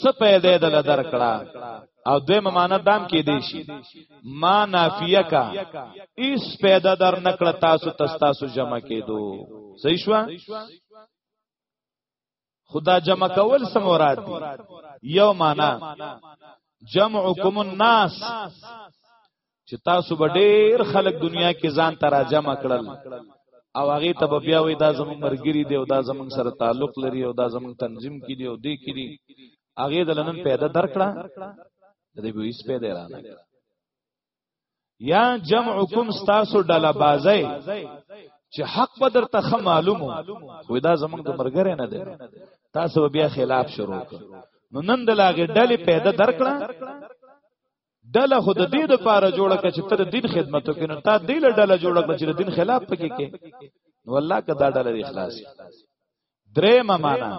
څه پیدا دل درکړه او دوی ممانه دام کې دی شي ما نافیه کا ایس پیدا در نکړه تاسو تاسو جمع کېدو صحیح شو خدا جمع کول سم مراد دی یو معنا جمعکم الناس چې تاسو به ډیر خلک دنیا کې ځان ته راجمع کړل او هغه ته به بیا وې دا زمونږ مرګري دی او دا زمونږ سره تعلق لري او دا زمونږ تنظیم کې دی او دی کې دی هغه د لنن پیدا درکړه د دې به هیڅ پیدا را نه یا جمعکم تاسو ډله بازی چې حق به درته خه معلومو خو دا زمونږ د مرګره نه دی تاسو بیا خلاف شروع کړ نو نن د لاګه ډلې پیدا درکړه ډله خود د دې لپاره جوړه کړه چې تر دین خدمت وکړي نو تا دې له ډله جوړه کړه چې د دین خلاف پکې کې نو الله کا دا ډله اخلاص درې معنا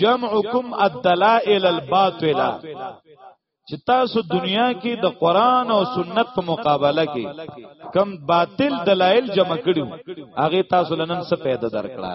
جمعکم الدلائل الباطله چې تاسو دنیا کې د قران او سنت په مقابله کې کم باطل دلایل جمع کړیو هغه تاسو لنن څه پیدا درکړه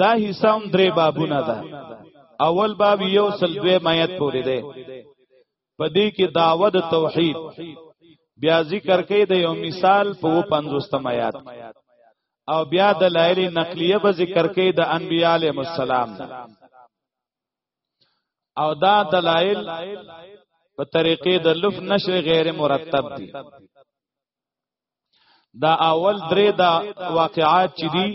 دا حصہ هم درې بابونه ده اول باب یو سل دوی میت پوری ده په دې کې داوود توحید بیا ذکر کوي د یو مثال په 50 میات او بیا د لایلی نقلیه به ذکر کوي د انبیاء علیهم السلام او دا دلایل په طریقې د لف نشر غیر مرتب دي دا اول درې دا واقعات چې دي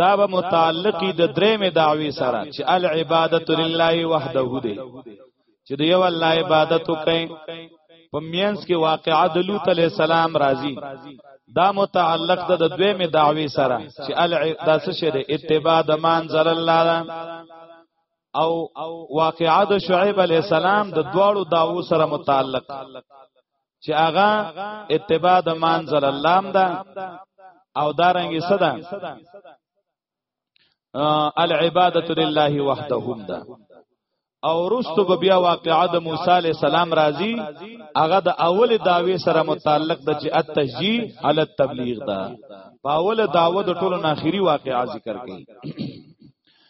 دا به متعلقي د درې مې دعوی سره چې العبادت لله وحده دی چې د یو الله عبادت وکړي په مینس کې واقعا د لوط علی السلام راځي دا متعلق د دوی می دعوی سره چې ال داس شه د اتباع د منزل الله او واقعا د شعیب علی السلام د دواړو داوو سره متعلق چې هغه اتباع د منزل الله ده او دارنګي صدا العباده لله وحده هم ده او رستو به بیا واقعا د موسی علی السلام راضی هغه د اول داوی سره متعلق د چې التشجیع علی التبلیغ ده په اول داوه د ټولو ناخری واقعا ذکر کړي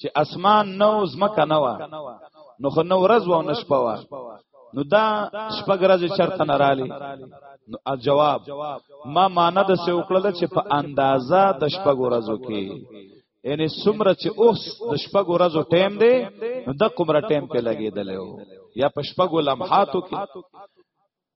چې اسمان نو زمکه نه و نو خو نو ورځ و نه شپه و نو دا شپږ ورځې چرته نه رالی نو جواب ما معنا د څه وکړل چې په اندازا د شپږ ورځو کې یعنی سمره چې اوس د شپږ ورځو ټیم دی نو د کومره ټیم په لګیدل یا په شپږ لمحاتو کې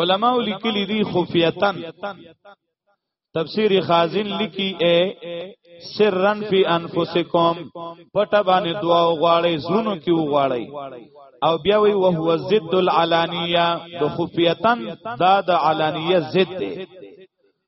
علماء لیکلی دی خفیتن تفسیر خازن لکی اے سرن فی انفسکم پټه باندې دعا وغواړی زړونو کې وغواړی او بیا وی او هو ضد العلانیه د خفیتن دا د علانیه ضد دی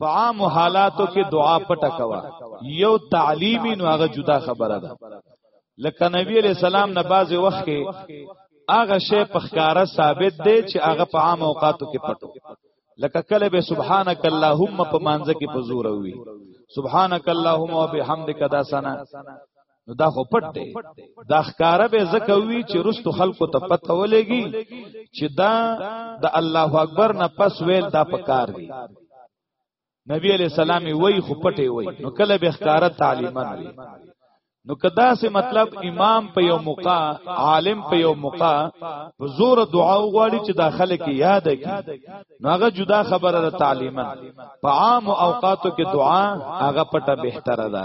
په عام حالاتو کې دعا پټه کوا یو تعلیمی نو هغه جدا خبره ده لکه نبی علیہ السلام نه بازي وخت کې هغه شی په ښکارا ثابت دی چې هغه په عام اوقاتو کې پټو لکه کله به سبحانك اللهم په مانزه کې په زور وي سبحانك اللهم وبحمدك دا سنا نو دا خو پټ دی دا ښکارا به زکوي چې رستو خلکو ته پته ولګي چې دا د الله اکبر نه پس ویل دا پکار دی نبی علیہ السلام وی خو پټه وی نو کله به ښکارا تعلیمات وی نو کدا سه مطلب امام په یو موقع عالم په یو موقع په زور دعا وغواړي چې داخله کې یاد کی نو هغه جدا خبره ده تعلیمه په عام اوقاتو کې دعا هغه پټه بهتره ده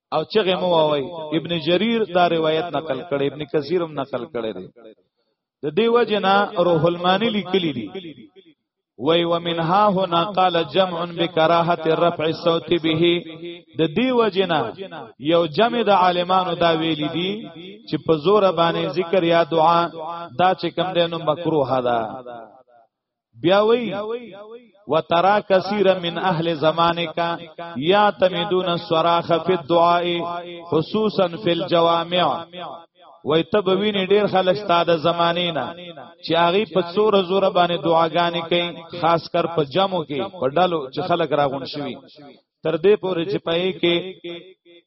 او چغه مو وای ابن جریر دا روایت نقل کړي ابن کثیر هم نقل کړي دی د دې وجنا روح المانی لیکلی دی وی ومنها هنا قال جمع بکراهه رفع الصوت به د دې وجنا یو جمع د عالمانو دا ویلی دی چې په زور باندې ذکر یا دعا دا چې کم دینو مکروه ده بیا وی وترا کثیر من اهل زمانک یعتمدون الصراخ فی الدعاء خصوصا فی الجوامع وای ته به ویني ډیر خلک ستاده زمانه نه چې هغه په څوره زوره باندې دعاګانې کوي خاص کر په جمعو کې په ډلو چې خلک راغون شوي تر دې پورې چې پې کې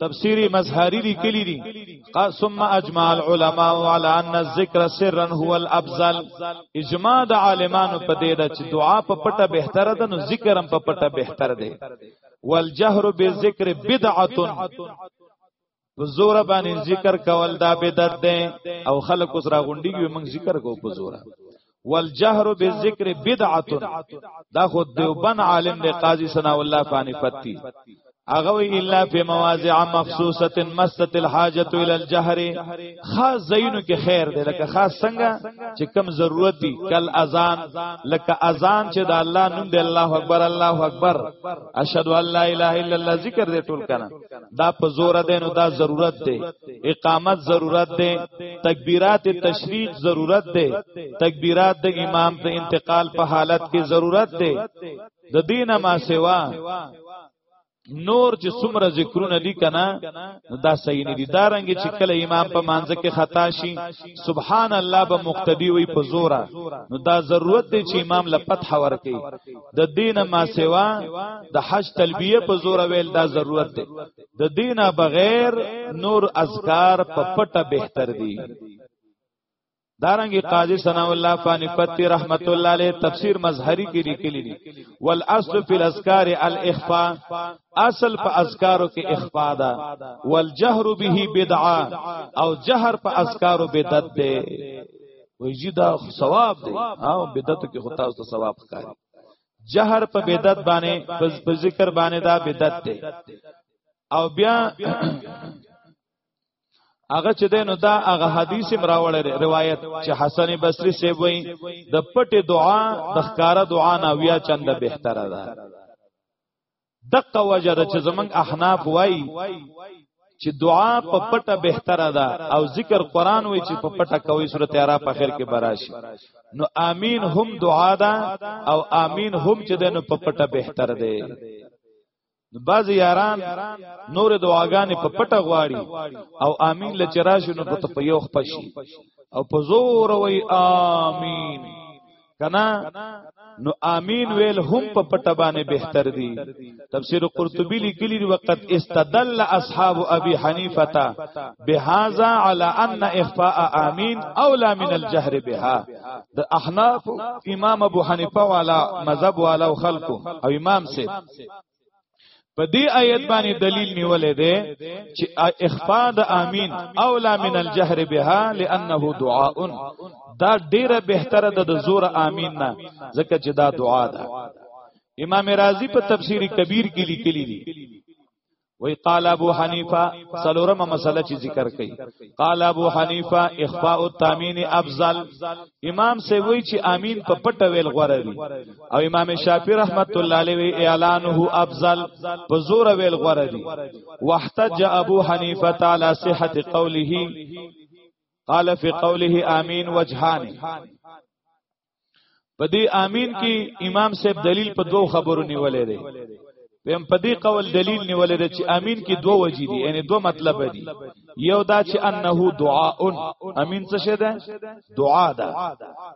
تفسیر مظهری لیکلی دی ثم اجماع العلماء على ان الذکر سرا هو الافضل اجماع د عالمانو په دې ده چې دعا په پټه بهتره ده نو ذکر هم په پټه بهتره ده والجهر بالذکر بدعه په زور باندې ذکر کول دا بدعت ده او خلک اوس راغونډي موږ ذکر کو په زور والجهر بالذکر بدعه دا خو دیوبن عالم دی قاضی ثنا الله فانی فتی اغه وی الا فی مواضع مخصوصه مست الحاجه الى الجهر خاص زینو کې خیر دی لکه خاص څنګه چې کم ضرورت دی کل اذان لکه اذان چې د الله نوم دی الله اکبر الله اکبر اشهد ان لا اله الا الله ذکر دی ټول کنه دا په زور ده نو دا ضرورت ده اقامت ضرورت ده تکبیرات تشریق ضرورت ده تکبیرات د امام د انتقال په حالت کې ضرورت ده د دینه ما سوا نور چې څومره ذکرونه لیکنه دا صحیح نه دي دا رنګ چې کله امام په مانځ کې خطا شي سبحان الله به مقتدی وي په زوره نو دا ضرورت دی چې امام لپتح ورکړي د دینه ما سیوا د حج تلبیه په زور ویل دا ضرورت دی د دینه بغیر نور اذکار په پټه بهتر دی دارنګي قاضي ثنا الله فانی پتی رحمت الله علیه تفسیر مظهری کې لیکلی دی والاصل فی الاذکار الاخفاء اصل په اذکارو کې اخفاء ده والجهر به بدعه او جهر په اذکارو بدعت ده وای جی دا ثواب دی ها بدعت کې خو تاسو ته ثواب ښکاري جهر په بدعت باندې په ذکر باندې دا بدعت دی او بیا هغه چې دینو دا هغه حدیث مراوړ روایت چې حسن بصری سی وای د پټه دعا د ښکارا دعا نه ویا چنده بهتره ده دغه وجه ده چې زمنګ احناف وای چې دعا په پټه بهتره ده او ذکر قران وای چې په پټه کوي سورته ارا په خیر کې براشي نو امین هم دعا ده او امین هم چې ده نو په پټه بهتر ده بعض یاران نور دعاګانې په پټه غواړي او امین لچراشو نو په یو خپشي او په زور وای امین کنا نو امین ویل هم په پټه باندې بهتر دی تفسیر قرطبی لیکلی دی وقت استدل اصحاب ابي حنیفه بهذا على ان اخفاء امین اولى من الجهر بها د احناف امام ابو حنیفه والا مذهب والا او خلکو او امام سے په دې آیت باندې دلیل نیولې ده چې اخفاء د امین اولا من الجهر بها لانه دعاء دا ډیره بهتره ده د زور امین نه ځکه چې دا دعا ده امام رازی په تفسیر کبیر کې لیکلی دی وی قال ابو حنیفه سلورم مسله چې ذکر کړي قال ابو حنیفه اخفاء التامین افضل امام سی وی چې امین په پټه ویل غوړه وی او امام شافعی رحمت الله علیه وی اعلانه افضل په زور ویل غوړه دی واحتج ابو حنیفه تعالی صحت قوله قال فی قوله امین وجهان په دې امین کې امام صاحب دلیل په دوو خبرو نیولې دی ویم په دې قول دلیل نیول دی چې امین کې دوه وجې دي یعنی دوه مطلب دي یو دا چې انه دعاء امین څه شه ده دعا ده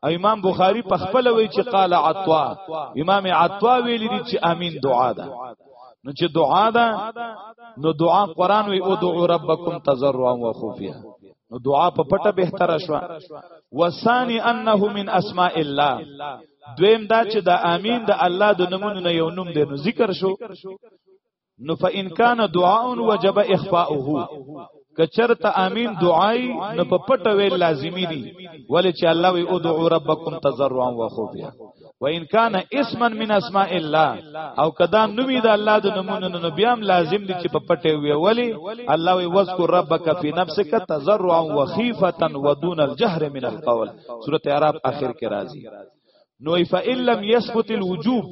او امام بخاری په خپل وی چې قال عطوا امام عطوا ویل دي چې امین دعا ده نو چې دعا ده نو دعا قران وی او دعو ربکم تضرعا وخفیا نو دعا په پټه بهتره شو وسانی انه من اسماء الله دویم دا چې دا امین د الله د نمونه نه یو نوم دی نو ذکر شو نو فإن کان دعاء وجب اخفاؤه کچرت امین دعای نو په پټه ویل لازمی دی ولی چې الله وی ادعو ربکم تضرعا وخفیا و ان کان اسما من اسماء الله او کدا نومي د الله د نمونه نو بیا هم لازم دي چې په پټه وی ولی الله وی وذکر ربک فی نفسک تضرعا وخیفه ودون الجهر من القول سوره اعراف اخر کې راځي نو فإن لم يثبت الوجوب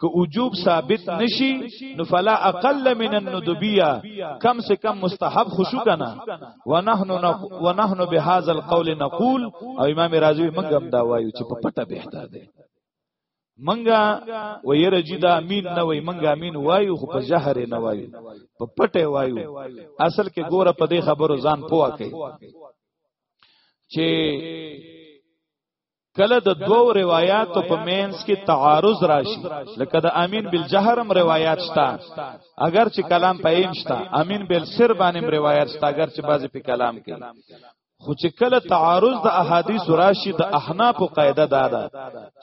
که وجوب ثابت نشي نو فلا اقل من الندبيه کم سے کم مستحب خشوع کنا ونحن ونحن بهذا القول نقول او امام رازی موږ هم دا وایو چې په پټه بهتر دی منګه و یره جی دا امین نه وای منګه امین وایو خو په جهره نه وایو په پټه وایو اصل کې ګوره په دې خبرو ځان پوها کوي چې کله د دوو روایتو په مینس کې تعارض راشي لکه د امین بالجهرم روایت شته اگر چې کلام په ایم شته امین بالسر باندې روایت شته اگر چې بعضی په کلام کې خو چې کله تعارض د احادیث راشي د احناف قاعده دا ده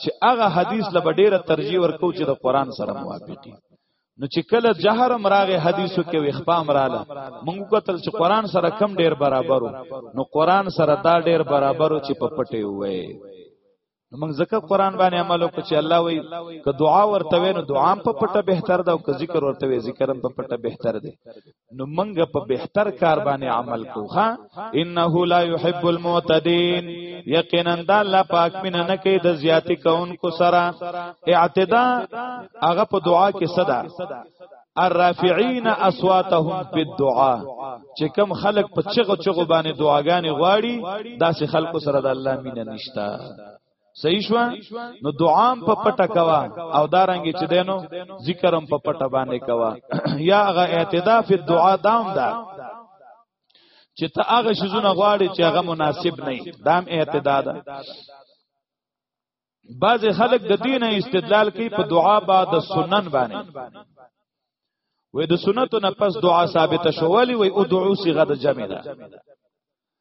چې هغه حدیث لبډیره ترجیح ورکو چې د قران سره موافقي نو چې کله جهر مراغه حدیثو کې وخپا مراله مونږ کتل چې قران سره کم ډیر برابرو نو قران سره دا ډیر برابرو چې په پټه وې نو مونږ ځکه قران باندې عمل وکړو چې الله وایي که دعا ورته وې نو دعا په پټه بهتر ده او که ذکر ورته وې ذکر هم په پټه بهتر ده نو منګ په بهتر کار باندې عمل کوخه انه لا يحب المعتدين یقینا د الله پاک مين نه کوي د زیاتی کونکو سره اعتدا هغه په دعا کې صدا الرافعين اصواتهم في الدعاء چې کم خلق په چغو چغو باندې دعاګانې غواړي داسې خلکو سره د الله مين نشتا صحیح شو نو دعام په پټه کوا او دارنګ چې دینو ذکرم په پټه باندې کوا یا هغه اعتدا فی الدعاء دام دا چې ته هغه شزونه غواړي چې هغه مناسب نه دام اعتدا ده بعض خلک د دین استدلال کوي په دعا بعد سنن باندې وې د سنتو نه پس دعا ثابته شوولې وې او دعو صيغه د جمع ده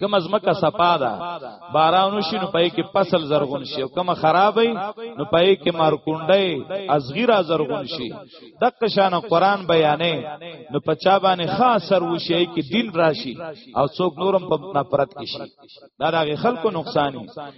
کوم ازمکه صفا ده بارانو شي نو پای کې فصل زرغون شي او کوم خرابې نو پای کې مارکونډې ازغیرا زرغون شي دک شان قران بیانې نو پچا باندې خاص سر وشي کې دین راشي او څوک نورم په نفرت کې شي دا دغه خلکو نقصان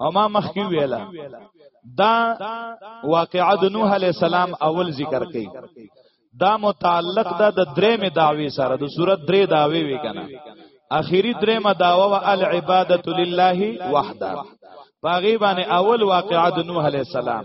او ما مخکې ویلا دا واقعه د نوح علی السلام اول ذکر کړي دا متعلق ده د درې می داوی سره د صورت درې داوی وی کنه اخیری درې ما داوا و العبادت لله وحده باغی باندې اول واقعه د نوح علی السلام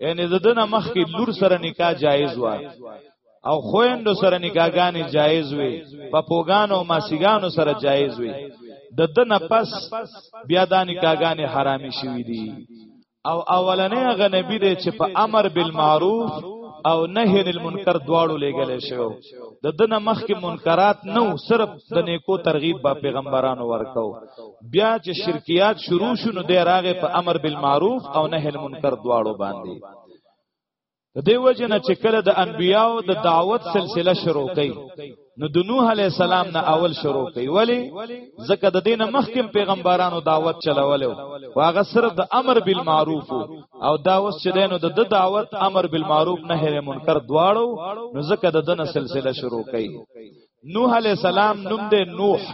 یعنی د دنه مخ کې لور سره نکاح جایز و او خويند سره نکاحګانې جایز وي په پوګانو ماسیګانو سره جایز وي د دنه پس بیا د نکاحګانې حرامي شوې دي او اولنې غنبی دی چې په امر بالمعروف او نهی عن المنکر دواړو لګل شوی د دنه مخ کې منکرات نو صرف د نیکو ترغیب با پیغمبرانو ورکاو بیا چې شرکیات شروع شونه د راغه په امر بالمعروف او نهی المنکر دواړو باندې د دې وجه نه چې کله د انبیاو د دعوت سلسله شروع کړي نو د نوح علی السلام نه اول شروع کړي ولی ځکه د دینه مخکې پیغمبرانو دعوت چلولو واغه صرف د امر بالمعروف او دا اوس چې دینو د د دعوت امر بالمعروف نهی عن منکر دواړو نو ځکه د دنه سلسله شروع کړي نوح علی السلام نوم دی نوح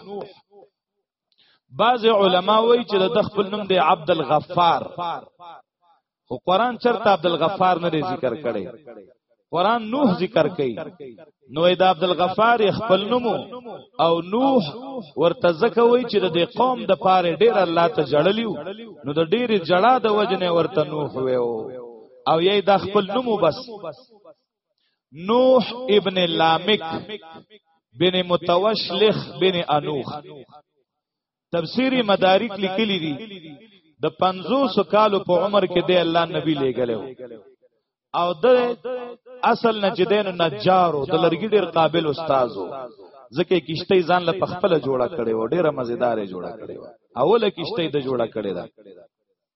بعض علما وایي چې د خپل نوم دی عبد الغفار خو قران چرته عبد الغفار نه ذکر کړي قران نوح ذکر کړي نو اید عبد الغفار خپل نومو او نوح ورته زکه وای چې د قوم د پاره ډیر الله ته جړلیو نو د ډیر جړا د وجنه ورته نوح ویو او یی د خپل نومو بس نوح ابن لامک بن متوشلخ بن انوخ تفسیری مدارک لیکلی دي د 500 کالو په عمر کې دی الله نبی لېګلو او د اصل نه چې دین نجارو د لرګي ډیر قابل استادو ځکه کیشته ځان له پخپل جوړه کړي و ډیره مزیدار جوړه کړي و اوله کیشته د جوړه کړي دا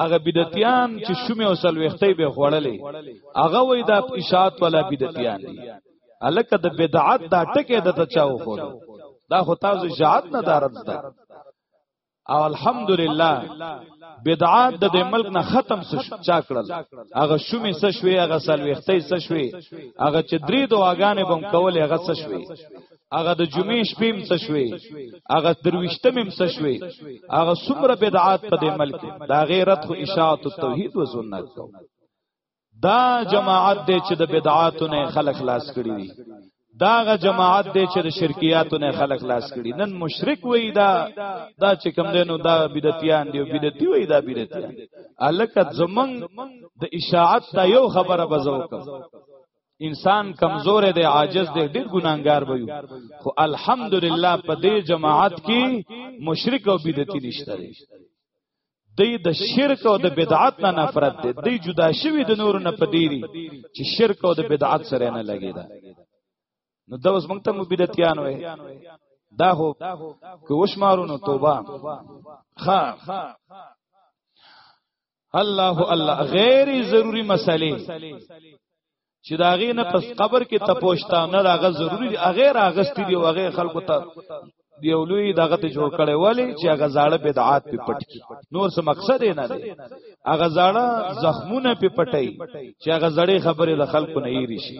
هغه بدعتيان چې شومې او سلوختې به خوړلې هغه وې د اشاعت ولا بدعتيان دي الکه د بدعت دا ټکه د تچاو خو دا خو تاسو اشاعت نه دارت ده او الحمدلله بدعات د دې ملک نه ختم چا کړل هغه شومې څه شوې هغه سلوختې څه شوې هغه چې درې دواګانې بم کولې هغه څه شوې هغه د جمعې شپې هم څه شوي هغه درويشتم هم څه شوي هغه څومره بدعات په دې ملک دا غیرت خو اشاعت التوحید و سنت کو دا جماعت دې چې د بدعاتو نه خلق خلاص کړی دي داغه جماعت دی چې د شرکیاتو نه خلق لاس کړي نن مشرک وای دا دا چې کم دینو دا بدعتیان دی بدعتی وای دا بدعتیان الکه زمنګ د اشاعت دا یو خبره بزو کوم انسان کمزور دی عاجز دی ډیر ګناګار وي خو الحمدلله په دې جماعت کې مشرک او بدعتي نشته دی دی د شرک او د بدعت نه نفرت دی دی جدا شوی د نور نه پدیری چې شرک او د بدعت سره نه لګی دا نو دا اوس مونږ ته مبیدتیان وې دا هو که وشمارو نو توبه ها الله الله غیر ضروری مسئله چې دا غي نه پس قبر کې تپوشتا نه راغه ضروری دی غیر اغستی دی او غیر خلکو ته دی اولوی دغه ته جوړ کړي ولی چې هغه زاړه بدعات په پټ کی نور څه مقصد نه دی هغه زاړه زخمونه په پټي چې هغه زړې خبره له خلکو نه یې رشي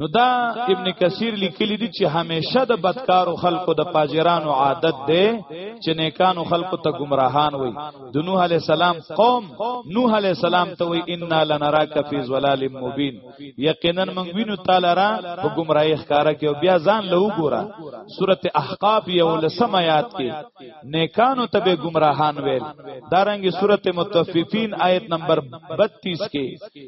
نو دا ابن کثیر لیکلی دی چې همیشه د بدکارو خلکو د پاجرانو عادت دی چې نیکانو خلکو ته گمراهان وي د نوح علی السلام قوم نوح علی السلام ته وي ان لنراک فی ظلال مبین یقینا موږ وینو تعالی را په گمراهی ښکارا کې بیا ځان له وګوره سوره احقاف یو لسم آیات کې نیکانو ته به گمراهان ویل دارنګي سوره متففین آیت نمبر 32 کې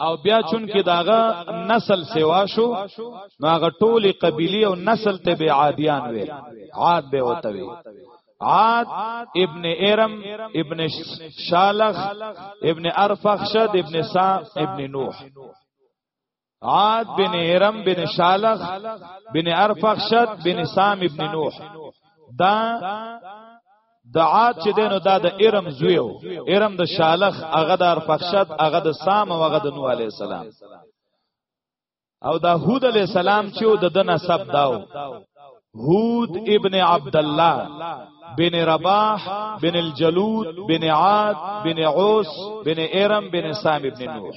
او بیا چون کې داغه نسل سیوا شو نو هغه ټوله قبيله او نسل ته به عادیان وي عاد به وته وي عاد ابن ارم ابن شالخ ابن ارفخشد ابن سام ابن نوح عاد بن ارم بن شالخ بن ارفخشد بن سام ابن نوح دا د عاد چې دینو دا د ارم زویو ارم د شالخ هغه د ارفخشد هغه د سام او هغه د نوح علی السلام او دا هود علی السلام چې د دنا سب داو هود ابن عبد الله بن رباح بن الجلود بن عاد بن عوس بن ارم بن سام ابن نوح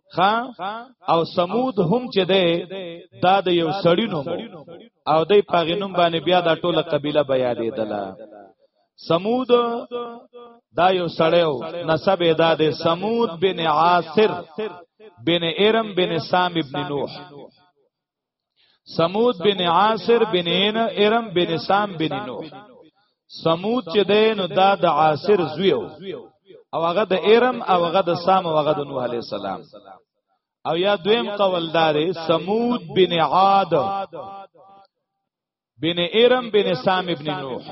خا او سمود هم چې ده دا د یو سړی نوم او د پاغینوم باندې بیا دا ټوله قبیله بیا دیدله سمود دا یو سړیو نسب ادا ده سمود بن عاصر بن ارم بن سام ابن نوح سمود بن عاصر بن عین ارم بن سام بن نوح سمود چې دین دا د عاصر زویو او هغه د ارم او هغه د سام او هغه د نوح علی السلام او یا دویم قولدار سمود بن عاد بن ارم بن سام ابن نوح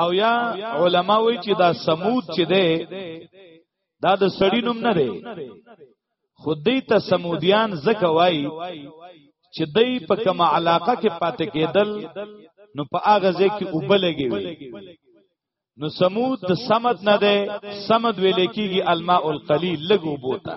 او یا علما وی چې دا سمود چې ده دا د سړی نوم نه دی خودی ته سمودیان زکه وای چې دای په کوم علاقه کې پاتې کېدل نو په هغه ځای کې وبلګي وي نو سمود د سمد نه ده سمد ویل کېږي الماء القلیل لګو بوتا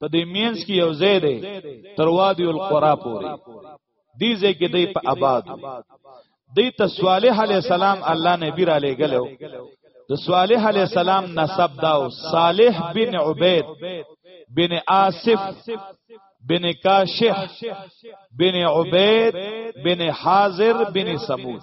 په دې مینس کې یو ځای دی تر وادي القرا پورې دې ځای کې دی په آباد دی ته صالح علی السلام الله نبی را لګلو د صالح علی السلام نسب داو صالح بن عبید بن آصف بن کاشح بن عبید بن حاضر بن سمود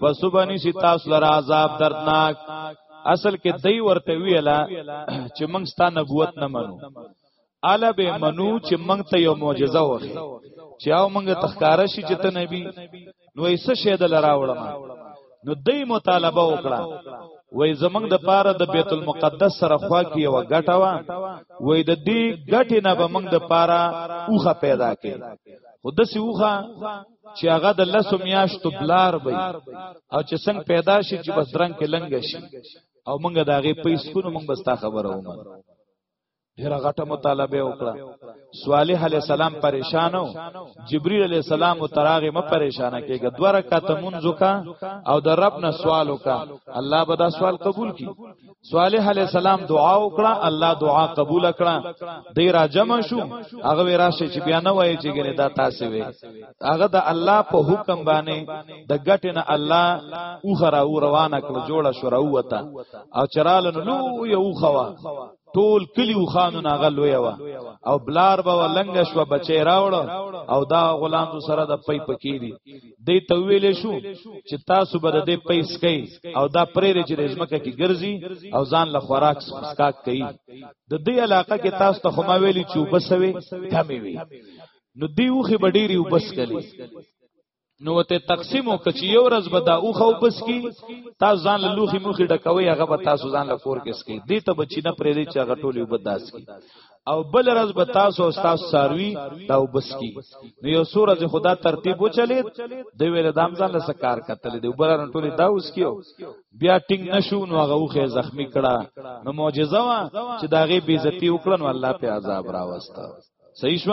پس باندې چې تاسو لره عذاب دردناک اصل کې دی ورته ویلا چې موږ ستا نبوت نه منو الا به منو چې موږ ته یو معجزه وره چې او موږ تخکار شي چې ته نبی نو یې څه شه د لرا وړم نو دی مطالبه وکړه وای زمنګ د پاره د بیت المقدس سره خوا کې یو غټه وا وای د دې غټې نه به موږ د پاره اوخه پیدا کړي خود سی اوخه چې هغه د لسو میاشتو بلار وي او چې څنګه پیدا شي چې بس رنگ کې لنګ شي او موږ د هغه پیسکونو موږ بستا خبره ومن ډیر غټه مطالبه وکړه صالح علی السلام پریشانو جبرئیل علی السلام تراغه م پریشانه کېګه دوه رکعات منځو کا او د رب نه سوال وکا الله به دا سوال قبول کی صالح علی السلام دعا وکړه الله دعا قبول کړه دی را جمع شو هغه راشه چې بیا نه وایي چې ګره دا تاسو وي هغه د الله په حکم باندې د غټنه الله او خرا او روانه کړ جوړه شو راوته او چرال نو یو خوا ټول کلی او خانو ناغه لوی وا او بلار به لنګ شو بچی راوړ او دا غلام سره د پي پکې دي دې ته ویلې شو چې تاسو به د دې پیس کوي او دا پرې چې رزمکه کې ګرځي او ځان له خوراک سکاک کوي د دې علاقه کې تاسو ته خما ویلي چې وبسوي کمې وي نو دی اوخه بډيري وبس کړي نو ته تقسیم او کچ یو ورځ به دا اوخه وبس کی تا ځان له لوخي موخي ډکوي هغه به تاسو ځان له کور کې سکی دی ته بچی نه پرې دی چې هغه ټولی وبداس کی او بل رز به تاسو او تاسو ساروي دا وبس کی نو یو سور از خدا ترتیب وچلید د ویل دام ځان له سکار کتل دی بل رن ټوله دا اوس کیو بیا ټینګ نشو نو هغه وخه زخمی کړه نو معجزه وا چې داغه بیزتی وکړن الله په عذاب راوسته صحیح شو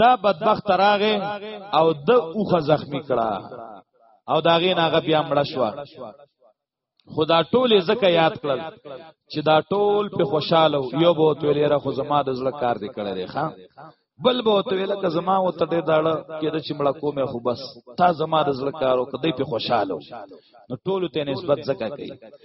دا بدبخت راغې او د اوخه زخمی کړه او دا غې ناغه بیا مړ شو خدا ټول زکه یاد کړل چې دا ټول په خوشاله یو بو تو لیره خو زما د زړه کار دی کړی دی ښا بل بو تو لیره که زما و تړې داړه کې د چمړه کومه خو بس تا زما د زړه کارو کدی په خوشاله نو ټول ته نسبت زکه کوي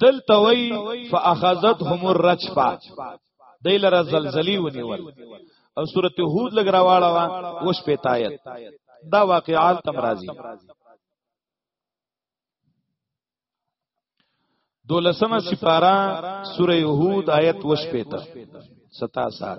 دلته وی فاخذتهم الرجفه دای لره زلزلی ونیول او سورته هود لګ راواړه وا وش په تایت دا واقعات تم راضی دولسمه سپارا سوره یهود آیت وش پیتا ستا سات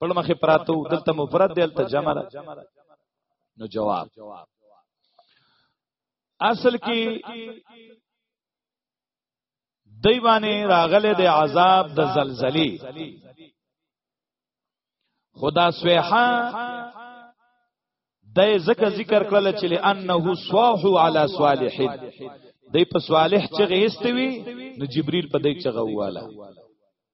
په مخه پراتو دلته مفرد دلته جمع ده نو جواب اصل کې دیوانه راغله د عذاب د زلزلې خدا سویحا د زکه ذکر کړل چې لانه صواح علی صالح دی په صالح چې غیستوي نو جبريل په دې چغه واله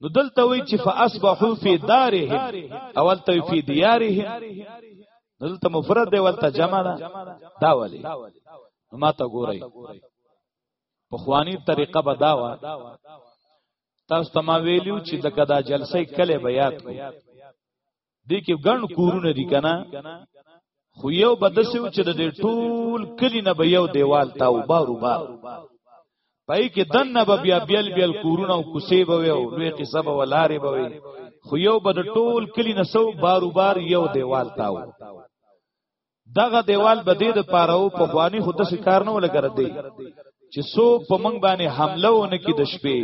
نو دلته وی چې فاصبحوا فی دارهم اول ته فی دیارهم دلته مفرد دی ولته جمع ده دا ولی نو ما ته ګورئ په خوانی طریقه به دا و تاسو ته ما ویلیو چې دغه دا جلسه کله به یاد کو دې کې ګڼ کورونه دي کنه خو یو بدسیو چې د ټول کلی نه به یو دیوال تا او بارو بار پای کې دنه به بیا بیل بیل کورونه او کوسې به وي او لوی قصه به ولارې به وي خو یو به د ټول کلی نه سو بارو بار یو دیوال تاو دغه دیوال به دې د پاره او په خواني خود څه کار نه ولګر دی چې سو په منګ باندې حمله ونه کې د شپې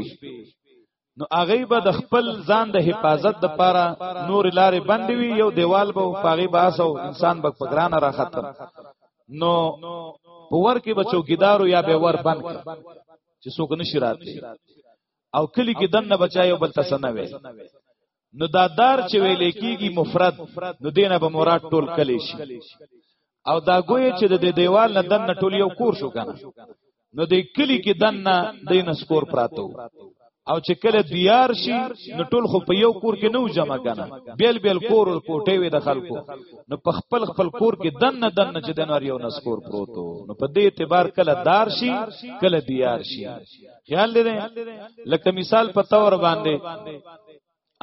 نو هغه به د خپل ځان د حفاظت د پاره نور لارې بند وي یو دیوال به پاغي باسو انسان به پګرانه را ختم نو په ور کې بچو ګیدارو یا به ور بند چې څوک نشی راځي او کلی کې دنه بچایو بل تسنه وي نو دا دار چې ویلې کیږي مفرد نو دینه به مراد ټول کلی شي او دا ګوی چې د دیوال نه دنه ټول یو کور شو کنه نو د کلی کې دنه دینه سکور پراتو او چې کله دیار شي نو ټول خو په یو کور کې نو جمع کنه بیل بیل کور او کوټې وي د خلکو نو په خپل خپل کور کې دنه دنه چې دنه یو نسکور پروتو نو په دې اعتبار کله دار شي کله دیار شي خیال لري لکه مثال په تور باندې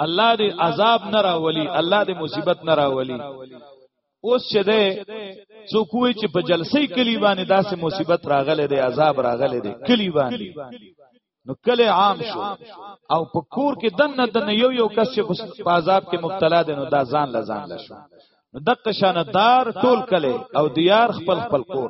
الله دې عذاب نه راولي الله دې مصیبت نه راولي اوس چې ده څوک وی چې په جلسې کلی باندې داسې مصیبت راغله دی عذاب راغله دی کلی باندې نو کله عام شو او په کور کې دنه دنه یو یو کس چې په عذاب کې مبتلا دی نو دا ځان لزان لشو نو دغه شان دار ټول کله او دیار خپل خپل کور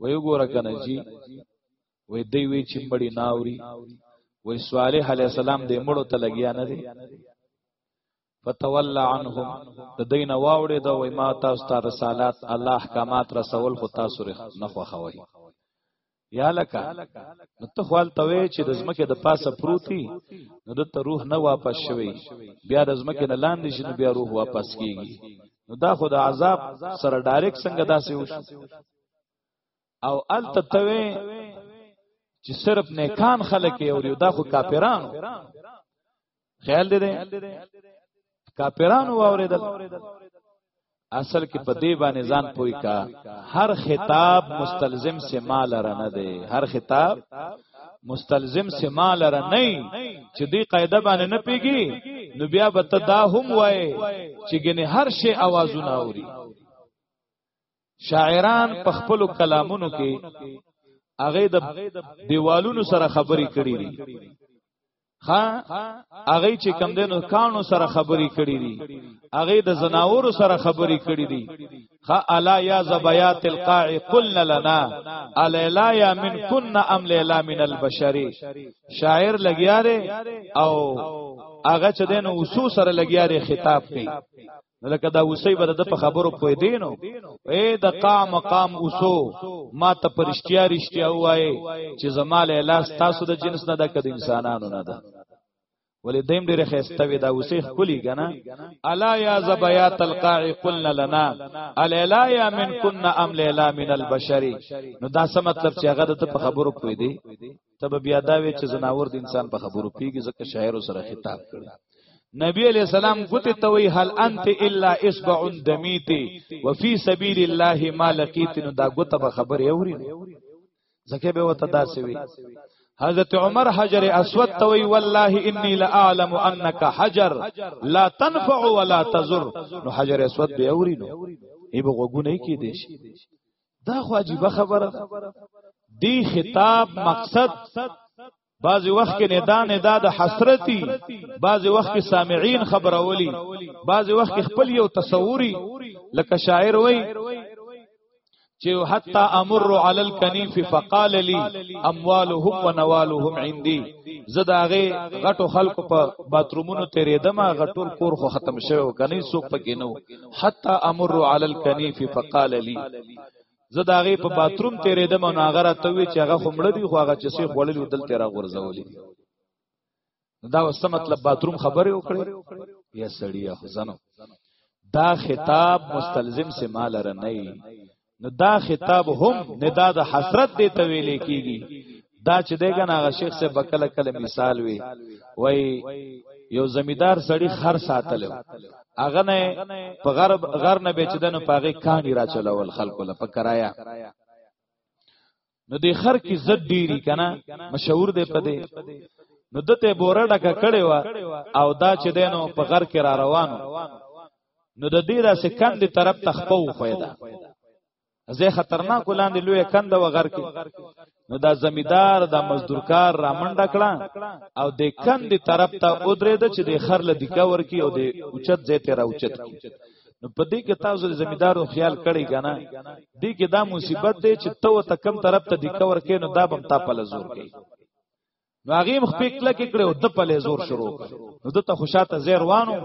وی ګوره کنه جی وی دی وی چې مړی ناوري وی صالح علی السلام دې مړو ته لګیا نه دی فتولى عنهم د دین واوړې دا وای ما تاسو ته رسالات الله احکامات رسول خو تاسو نه خوښوي یا لکه نو ته خوال توې چې د زمکه د پاسه پروتي نو د ته روح نه واپس شوي بیا د زمکه نه لاندې شنو بیا روح واپس کیږي نو دا خو د عذاب سره ډایرک څنګه داسې وشو او ال تتوي چې صرف نیکان خلک یو دا خو کافرانو خیال دې ده کاپیرانو واوریدل اصل کې په دې باندې ځان پوي کا هر خطاب مستلزم سے مال را نه دی هر خطاب مستلزم سے مال را نه چې دې قاعده باندې نه پیږي نو بیا به تدا هم وای چې ګنې هر شی आवाजونه اوري شاعران په خپل کلامونو کې هغه د دیوالونو سره خبرې کړې دي ها هغه چې کم دینو کانو سره خبرې کړې دي هغه د زناورو سره خبرې کړې دي ها الا یا زبیات القاع قلنا لنا الیلا یا من کن ام لیلا من البشری شاعر لګیاره او هغه چې دینو اوسو سره لګیاره خطاب کوي نو لکه دا اوسې بر د په خبرو پوي دینو اے د قام مقام اوسو ما ته پرشتیا رشتیا وای چې زماله لاس تاسو د جنس نه د کد انسانانو نه ده ولې دیم ډیره خسته وي دا اوسې خولي کنه الا یا زبیات القاع قلنا لنا الا یا من كنا ام لیلا من البشری نو دا څه مطلب چې هغه د په خبرو پوي دی تب بیا دا وی چې زناور د انسان په خبرو پیږي ځکه شاعر سره خطاب کړي نبی علیہ السلام ګوتې توي هل انت الا اصبع دمیتی وفي سبیل الله ما لقیت نو دا ګوتې به خبر اوري ځکه به وته داسې وي حضرت عمر حجر اسود توي والله اني لاعلم انك حجر لا تنفع ولا تضر نو حجر اسود به اوري نو ای به غوګونه کې دي شي دا خو عجیب خبره دی خطاب مقصد بعضی وخت کې ندا ندا د حسرتي بعضی وخت کې سامعين خبرولي بعضی وخت کې خپل یو تصوري لکه شاعر وای چې حتا امر علی الکنیف فقال لي اموالهم ونوالهم عندي زداغه غټو خلق په باترومونو تیرې دمه غټول کور خو ختم شوی کني سوق پکې نو حتا امر علی الکنیف فقال لی زه دا غي په باتروم تیرې دم نو هغه راته وی چې هغه خمړ دی خو هغه چې سي خړلې ودل تیر غورځولې دا وسه مطلب باتروم خبره وکړي یا سړی یا حزنو دا خطاب مستلزم سے مال رنئی نو دا خطاب هم ندا د حسرت دی ته ویلې کیږي دا چې دغه ناغه شیخ سے بکله کله مثال وی وای یو زمیدار سړی خر ساتلو اغه نه په غرب غر نه بیچدنو پاغه کانی را چلول خلکو له په کرایا نو د خر کې زد ډیری کنه مشهور دی په دې نو دته بوره ډکه کړي وا او دا چې دینو په غر کې را روانو نو د دې داسې کند طرف تخپو خویدا زه خطرناک ولاندې لوی کند و غر کې نو دا زمیدار دا مزدورکار را منډه کړه او د کند طرف ته اودرې د چې د خر لدی کا ورکی او د اوچت زیته را اوچت کی نو په دې کې تاسو زمیدارو خیال کړی کنه دې کې دا مصیبت دی چې تو ته کم طرف ته دی کور کې نو دا بم تا په لزور کې نو هغه مخ په کله کې کړو د په لزور شروع کړ نو دته خوشاته زیر وانو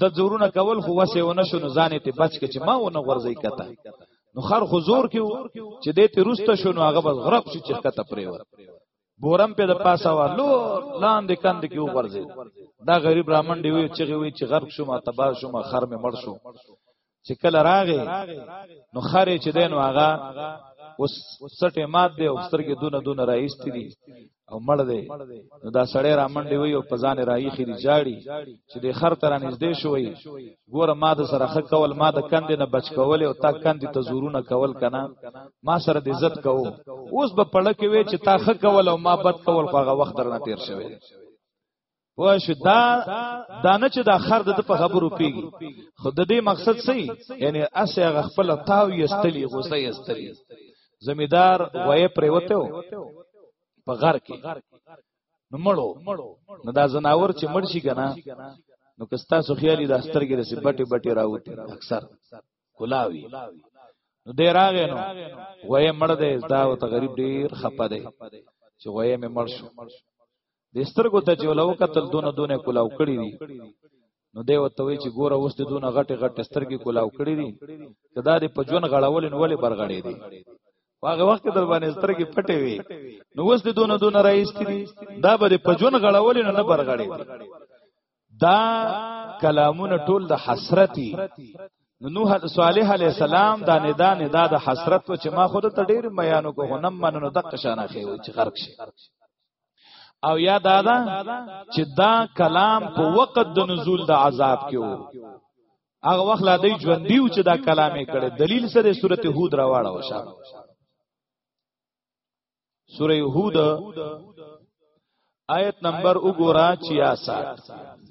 د زورونه کول خو وسه ونه شو نه ځانې ته بچ کې چې ما ونه ورځي کته نو خر خو زور کې چې دې ته روسته شو نو هغه بس غرق شي چې کته پرې ور بورم په د پاسه وا لو لاندې کند کې وغورځي دا غریب رامن دی وی چې وی چې غرق شوم تبا شوم خر مې مړ شو چې کله راغې نو خره چې دین واغه اوس سټه مات دی او سترګې دونه دونه راېستې دي او مړ دی نو دا سړی را منډي وي او په ځان رايي خري جاړي چې د خر تر نږدې شوی ګوره ما د سره خ کول ما د کندې نه بچ کول او تا کندې ته زورونه کول کنه ما سره د عزت کوو اوس به پړه کې وې چې تا خ کول او ما بد کول خو هغه وخت درنه تیر شوی وای شو دا دانه چې دا خر د په خبرو پیږي خو د دې مقصد څه یعنی اسه هغه خپل تاو یستلی غوسه یستلی زمیدار وای پریوته په غر کې نو مړو نو دا زناور چې مړ شي کنه نو کستا سو خیالي د سترګې د سبټي بټي راوتی اکثر کلاوي نو دې راغې نو وای مړ دې دا او ته غریب ډیر خپه دی چې وای مې مړ شو د سترګو ته چې ولو قتل دونه دونه کلاو کړی دي نو دی وته وی چې ګوره اوس د دونه غټه غټه سترګې کولاو کړې دي کدا د پجون غړاول نو ولې برغړې دي هغه وخت در باندې سترګې پټې وي نو اوس د دونه دونه رئیس دي دا به د پجون غړاول نه برغړې دي دا کلامونه ټول د حسرتي نو نوح صالح علی السلام دا ندا ندا د حسرت و چې ما خود ته ډیر میانو کو غنم منو دقه شانه خې و چې غرق شي او یا دا دا چې دا کلام په وقت د نزول د عذاب کې وو هغه وخت لا دی ژوند دیو چې دا کلام یې کړي دلیل سره سورته هود راواړه وشه سوره هود آیت نمبر وګورا 66 Thank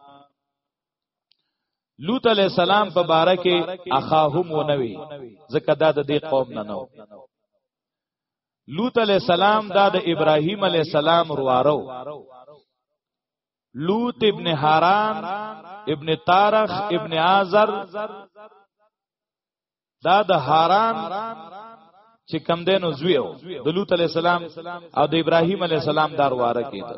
لوط علی السلام په باره کې اخاهم ونوي ځکه دا د دې قوم نه نو لوط علی السلام دا د ابراهیم علی السلام وروارو لوط ابن حران ابن تارخ ابن آزر دا د حران چې کم دینو زوی او د لوط علی السلام او د ابراهیم علی السلام دار واره کېده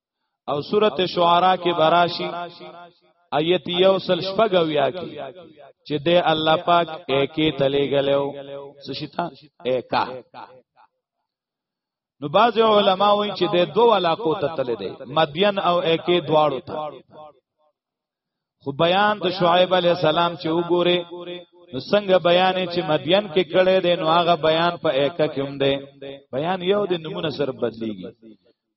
او سورت شعرا کې براشي آیت یو سل شپګویا کې چې د الله پاک اکی تلې غلو سشتا اکا نو باز علماء وایي چې د دوه علاقو ته تلې دي مدین او اکی دواړو ته خو بیان د شعیب علی السلام چې وګوره نو څنګه بیان چې مدین کې کړي دي نو هغه بیان په ایکه کې هم دی بیان یو د نمونه سره بدلیږي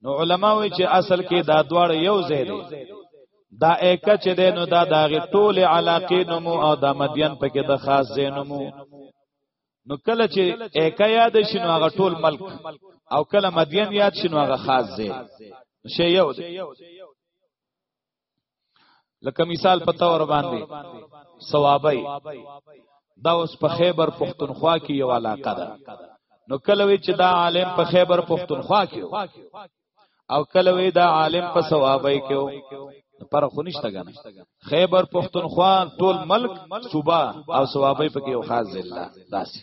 نو علما وی چې اصل کې دا دواړه یو ځای دي دا ایکه چې دی نو دا داغه ټول علاقې نمو او دا مدین په کې د خاص ځای نمو نو کله چې ایکه یاد شنو هغه ټول ملک او کله مدین یاد شنو هغه خاص ځای شی یو دی لکه مثال په تور باندې ثوابي دا اوس په خیبر پښتونخوا کې یو علاقه ده نو کله وی چې دا عالم په خیبر پښتونخوا کې او کله وی دا عالم په ثوابي کې پر خونیشته غنه خیبر پښتونخوا ټول ملک صوبه او ثوابي پکې یو خاص ضلع داسي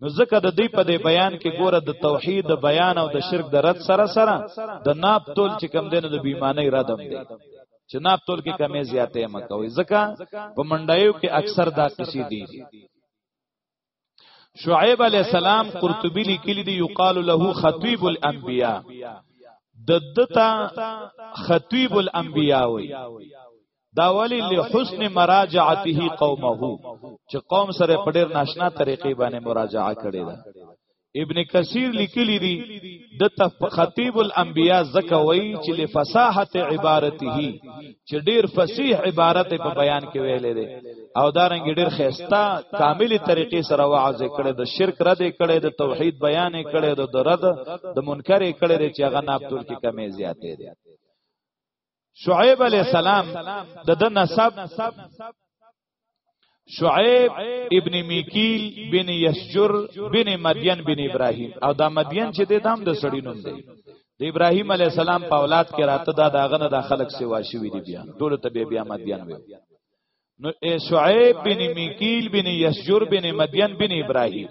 نو ځکه د دوی په دې بیان کې ګوره د توحید د بیان او د شرک د رد سره سره د ناب تول چې کم دینه د بیمانه ردم دی چې ناب تول کې کمې زیاتې مکوي ځکه په منډایو کې اکثر دا قصې دي شعیب علی السلام قرطبی لیکلی دی یقال له خطیب الانبیاء د دتا خطیب الانبیاء وی دا ولی لحسن مراجعته قومه چې قوم سره په ډیر ناشنا طریقې باندې مراجعه کړې ده ابن کثیر لیکلی دی د خطیب الانبیاء زکه وی چې لفصاحت عبارته چې ډیر فصیح عبارت په بیان کې ویلې ده او دارنګ ډیر خيستا کاملی طریقې سره وعظ کړي د شرک رد کړي د توحید بیان کړي د رد د منکر کړي چې هغه نابتول کې کمې زیاتې ده شعیب علی السلام د د نسب شعیب ابن میکیل بن یسجر بن مدین بن ابراهیم او دا مدین چې د دام د سړی نوم دی د ابراهیم علی السلام په اولاد کې راته دا داغه نه د خلق سیوا شوی دی بیا ټول ته بیا مدین وي نو شعیب بن میکیل بن یسجر بن مدین بن ابراهیم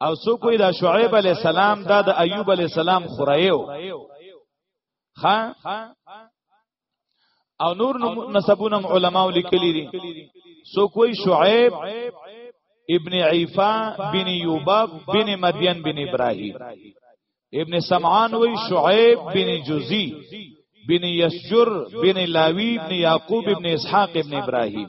او سو کوئی دا شعیب علی السلام دا د ایوب علی السلام خورایو ها او نور نسبونه علما لیکلي دي سو کوئی شعیب ابن عیفا بن یوباب بن مدین بن ابراهیم ابن سمعان وی شعیب بن جزی بن یسجر بن لاوی بن یعقوب بن اسحاق بن ابراهیم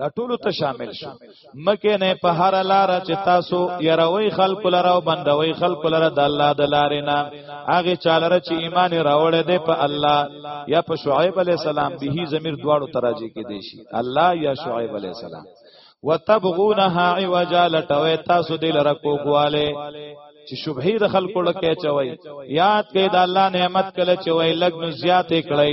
دا ټولو ته شامل شو مکه نه په هر لار چې تاسو يروي خلق لره او بندوي خلق لره د الله د لارې نه هغه چالره چې ایمان راوړ دې په الله یا په شعیب علی السلام به زمير دواړو تراجي کې دي شي الله یا شعیب علی السلام وتبغونها عوجا لټوي تاسو دې لره کوګواله چې شبهه د خلکو لکه چوي یاد کې د الله نعمت کله چوي لګ نو زیاتې کړی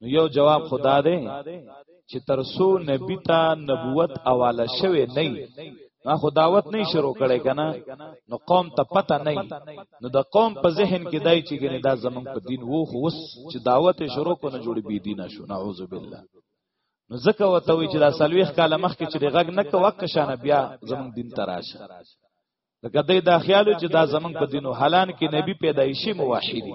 نو یو جواب خدا دی چې ترسو نبی ته نبوت اواله شوه نه ما خو دعوت نه شروع کړي کنه نو قوم ته پته نه نو د قوم په ذهن کې دای چې ګنې دا زمون په دین وو خو اوس چې دعوت شروع کو نه جوړي بي دینه شو نعوذ بالله نو زکه وته وی چې دا سلويخ کاله مخ کې چې غږ نه کو وک شانه بیا زمون دین تراشه لکه دای دا خیالو چې دا زمون په دینو حالان کې نبی پیدایشي موحدی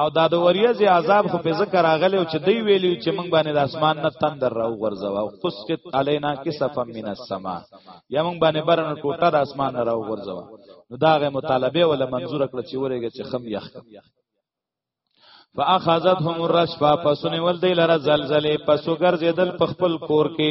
او دا د وریځ عذاب خو په ذکر راغلی او چې دی ویلی چې موږ باندې د اسمان نه تندر راو غرزوا او قسقط علینا کسفا من السما یا موږ باندې برن ټوټه د اسمان نه راو غرزوا نو دا غي مطالبه ولا منظور کړ چې ورېږي چې خم یخ فاخذتهم الرشفه پسونه ول دی لره زلزله پسو ګرځیدل په خپل کور کې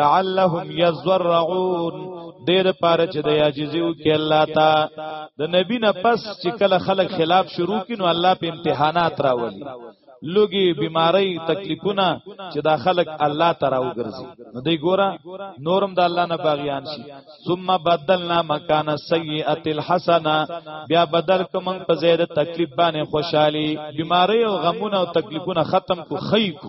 لعلهم یزرعون دیر پاره چې د یاجزیو کې الله تا د نبی نه پس چې کله خلک خلاف شروع کینو الله په امتحانات راولي لوګي بیماری تکلیفونه چې دا خلق الله تعالی وګرځي نو دی ګورا نورم د الله نه باغیان شي ثم بدلنا مکان السیئه الحسنه بیا بدل کوم په زید تکلیف باندې خوشحالي بیماری او غمونه او تکلیفونه ختم کو خی کو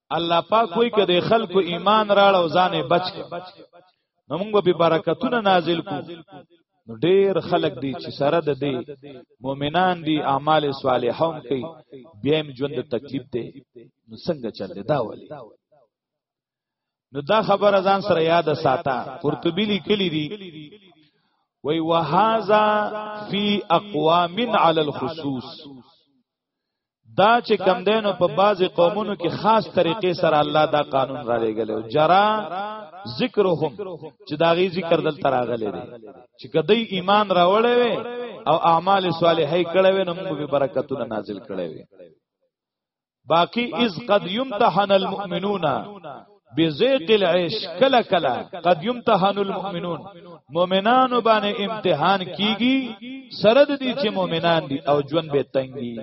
الله پاک وی کده خلکو ایمان راړ او ځان بچ نو موږ به برکتونه نازل کو نو ډیر خلک دي چې سره د دې مؤمنان دي اعمال صالحه هم کوي بیا هم ژوند تکلیف دی نو څنګه چل دی دا ولی نو دا خبره ځان سره یاد ساته قرطبی لیکلی دی وی وهذا فی اقوام علی الخصوص دا چې کم دینو په بعضی قومونو کې خاص طریقې سره الله دا قانون را لګل او جرا ذکرهم چې دا غي ذکر دل تراغلې دي چې کدی ایمان راوړې وي او اعمال صالحې کړې وي نو موږ به برکتونه نازل کړې وي باقی از قد یمتحن المؤمنون بزیق العیش کلا کلا قد یمتحن المؤمنون مؤمنانو باندې امتحان کیږي سره د دې چې مؤمنان دي او ژوند به تنګي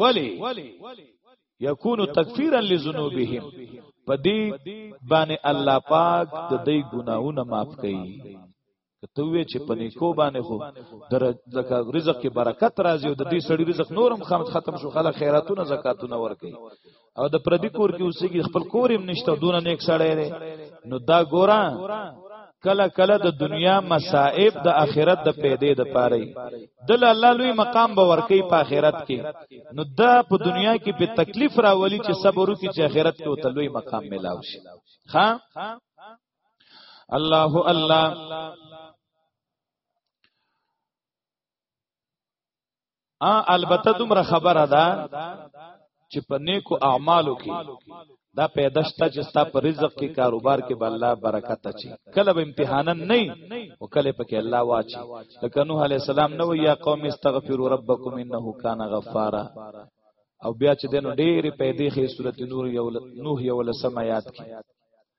ولی یکون تکفیرا لذنوبهم پدی باندې الله پاک د دې ګناونه معاف کړي کته وی چې پنې کو باندې خو در لکه رزق کې برکت راځي او د دې سړي رزق نورم خامت ختم شو خلک خیراتونه زکاتونه ورکي او د پردي کور کې اوسېږي خپل کور هم نشته دون نیک سړی دی نو دا ګورا کله کله د دنیا مصائب د آخرت د پیدې د پاره دل الله لوی مقام به ورکی په آخرت کې نو دا په دنیا کې په تکلیف راولي چې صبر وکړي چې آخرت کې وتلوي مقام ملاوي شي ها الله الله ا البته دومره خبره ده چې په نیکو اعمالو کې دا پیدا شته چې ستا په رزق کې کاروبار کې به الله برکت اچي کله به امتحانن نه او کله پکې الله واچي لکه نوح علی السلام نو یا قوم استغفروا ربکم انه کان غفارا او بیا چې دنو ډېرې پیدې خې صورت نور یو نوح یو لسم آیات کې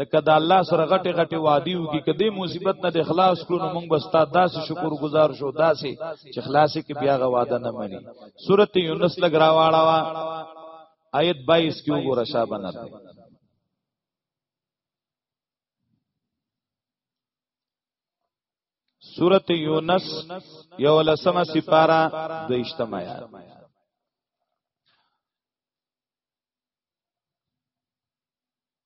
لکه د الله سره غټه غټه وادي وکي کدی مصیبت نه د اخلاص کړو نو موږ بستا داسې شکر گزار شو داسې چې خلاص کې بیا غ وعده نه مني سورته یونس لګ راواړه وا آیت 22 کې وګوره شابه نه سورت یونس یو لسمه سپارا دو اشتما یاد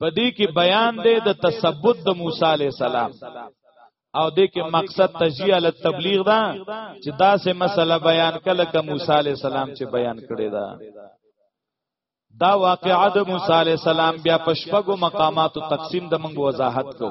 پدې کې بیان دی د تثبت د موسی علی السلام او دې کې مقصد تشجیع ال تبلیغ دا چې دا سه مسله بیان کله ک موسی علی السلام چې بیان کړی دا دا واقعات موسی علی السلام بیا پشپغو مقامات تقسیم د منګو وضاحت کو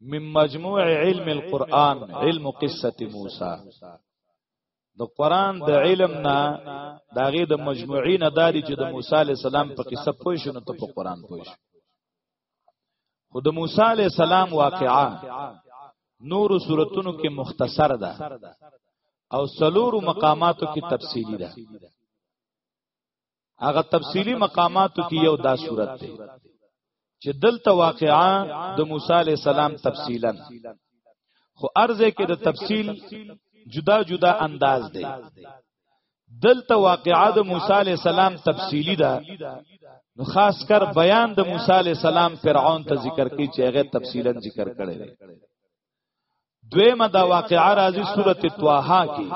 من مجموع علم القرآن علم قصه موسی د قران د علم نه داغه د مجموعین داري چې د موسی علی السلام په قصه پوه شو نو ته په قران پوه شو خو د موسی علی السلام واقعا نور صورتونو کې مختصر ده او سلور مقاماتو کې تفصیلی ده هغه تفصیلی مقاماتو کې یو دا صورت دی چې دلته واقعا د موسی علی السلام تفصیلا خو ارزه کې د تفصیل جدا جدا انداز دی دلته واقعا د موسی علی السلام تفصیلی ده نو خاص کر بیان د موسی علی السلام فرعون ته ذکر کی چې هغه تفصیلا ذکر کړي دی دویمه دا واقعا راځي سورته طه کې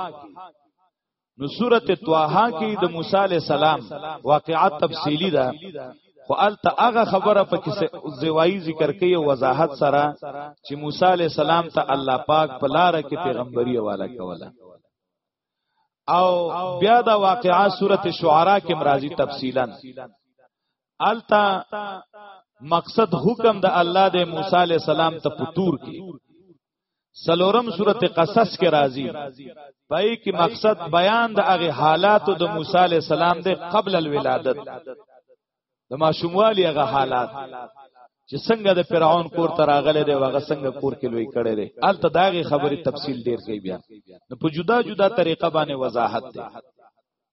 نو سورته طه کې د موسی علی السلام واقعات تفصیلی ده خو الته هغه خبره په کې زوایي ذکر کوي او وضاحت سره چې موسی علی السلام ته الله پاک په لار کې پیغمبري حواله کوله او بیا دا واقعا سورته شعرا کې مرাজি تفصیلا التا مقصد حکم د الله د موسی علی السلام ته پتور کې سلورم سورته قصص کې راځي پای کې مقصد بیان د هغه حالاتو د موسی علی السلام د قبل الولادت د ماشوموالي هغه حالات چې څنګه د فرعون کور ته راغله دی واغه څنګه کور کې لوی کړي دی الته داغه خبري تفصیل ډیر کوي بیا نو په جدا جدا طریقه باندې وضاحت دی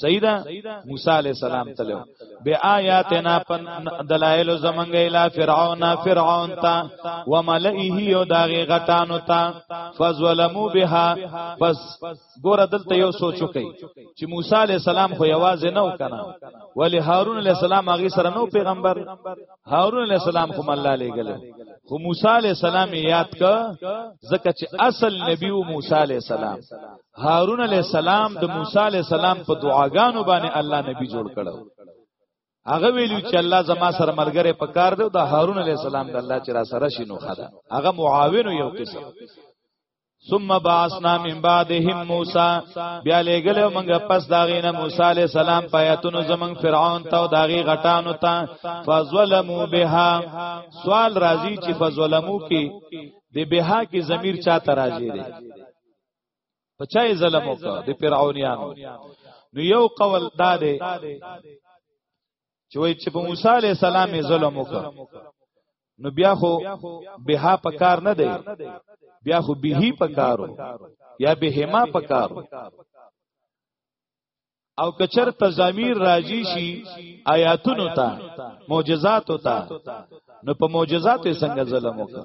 سیدا موسی علی السلام تلو بیا آیاتنا پن دلائل زمنګ اله فرعون فرعون تا وملئه یو داغه غټانو تا فظلموا بها پس ګور دلته یو سوچو کوي چې موسی علی السلام خو یوازې نه وکنه ولی هارون علی السلام هغه سره نو پیغمبر هارون علی السلام کوم الله لګل خو موسی علی السلام یاد ک زکه چې اصل نبی موسی علی السلام هارون علی السلام د موسی علی السلام په دعاګانو باندې الله نبی جوړ کړو هغه ویلو چې الله زما سره ملګری په کار دی دا هارون علی السلام د الله چې را سره شینو خدا هغه معاون یو قسم ثم بعثنا من بعدهم موسی بیا لګل موږ پس داغې نه موسی علی السلام پیاتونو زمنګ فرعون ته او داغې غټانو ته فظلموا بها سوال راځي چې فظلموا کې د بها کې ضمیر چا تراجه دی په چا یې ظلم وکړ د فرعونانو نو یو قول دا دی چې وای چې په موسی علی السلام یې ظلم وکړ نو بیا خو بها پکار نه دی بیا خو به پکارو یا بهما پکارو او کچر تزامیر راجی شي آیاتونو ته معجزات ته نو په معجزات څنګه ظلم وکړ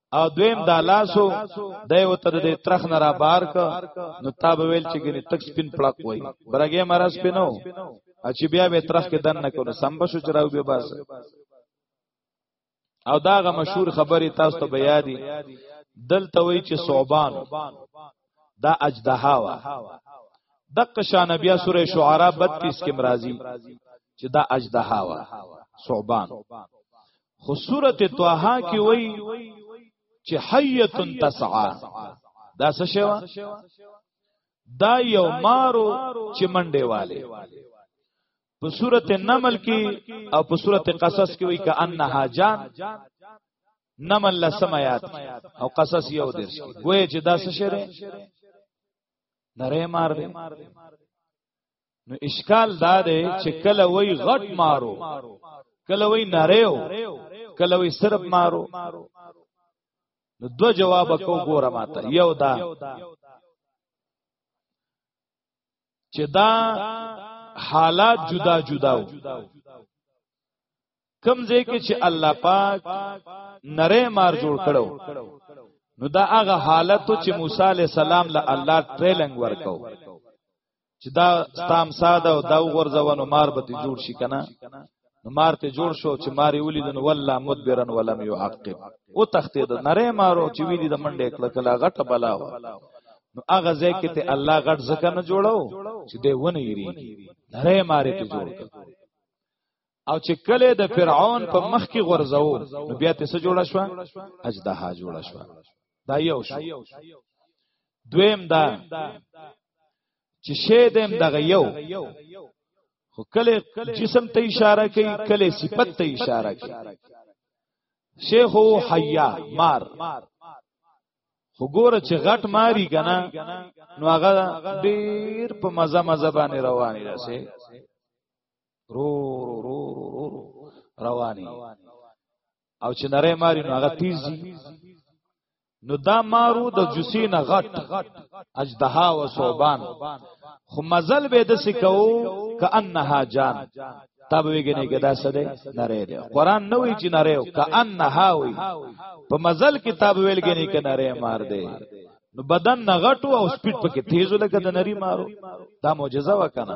او دویم دا لاسو د یو تر دې ترخ نه را بار ک نو تا به ویل چې ګنې تک سپین پړق وای برګې مرز پینو چې بیا به ترخ کې دن نه کړو سم بشو چراو به بس او داغه مشهور خبره تاسو ته بیا دي دلته وی چې صوبان دا اجدها وا دق شان بیا سوره شعراء 32 کې مرাজি چې دا اجدها وا صوبان خو سوره طه کې وای چې حیتن تسعا دا څه شوا دا یو مارو چې منډه والے په سوره نمل کې او په سوره قصص کې وای ک انها جان نمل لسم آیات او قصص یو درس کې وای چې دا څه شری نره مار دی نو اشکال دا دی چې کله وای غټ مارو کله وای نریو کله وای صرف مارو نو دو جواب کو ګوره ماته یو دا چې دا حالات جدا جدا وو کم ځای کې چې الله پاک نری مار جوړ کړو نو دا هغه حالت چې موسی علی السلام له الله ټریلنګ ورکو چې دا ستام ساده او دا غورځونو مار به جوړ شي کنه نو مار ته جوړ شو چې مار یې ولید نو والله مدبرن ولم یعقب او تختې د نری مارو چې وی دي د منډې کله کله غټه بلا و نو هغه ځای کې ته الله غټ ځکه نه جوړو چې دی ونه یریږي نری مار ته جوړ کړ او چې کله د فرعون په مخ کې غورځاو نو بیا ته څه جوړه شو اجدها جوړه شو دا یو شو دویم دا چې شی دیم دغه یو خو کله جسم ته اشاره کوي کله صفت ته اشاره کوي شیخ او حیا مار خو ګوره چې غټ ماری کنه نو هغه ډیر په مزه مزه باندې رواني راسي رو رو رو رو رو رواني او چې نری ماری نو هغه تیزي نو دا مارو د جسین غټ اجدها و صوبان خو مزل به د سکو کانها جان تب ویګنه کې دا سده نری دی قران نه وی چې نری او کانها وی په مزل کتاب ویلګنه کې نری مار دی نو بدن نغټو او سپیډ پکې تیزو لکه د نری مارو دا معجزه وکنه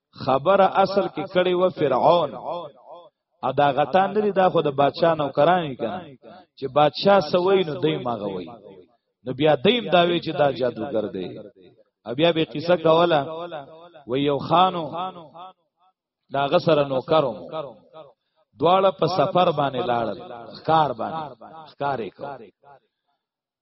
خبره اصل کې کړي و فرعون او دا غتان لري دا خو د بادشاہ نو کرانی کنه چې بادشاہ سوي نو دای ماغه وای نو بیا دیم دا وی چې دا جادوګر دی بیا به قصه کوله و یو خانو دا غسر نو کرو دواړه په سفر باندې لاړل ښکار باندې ښکارې کو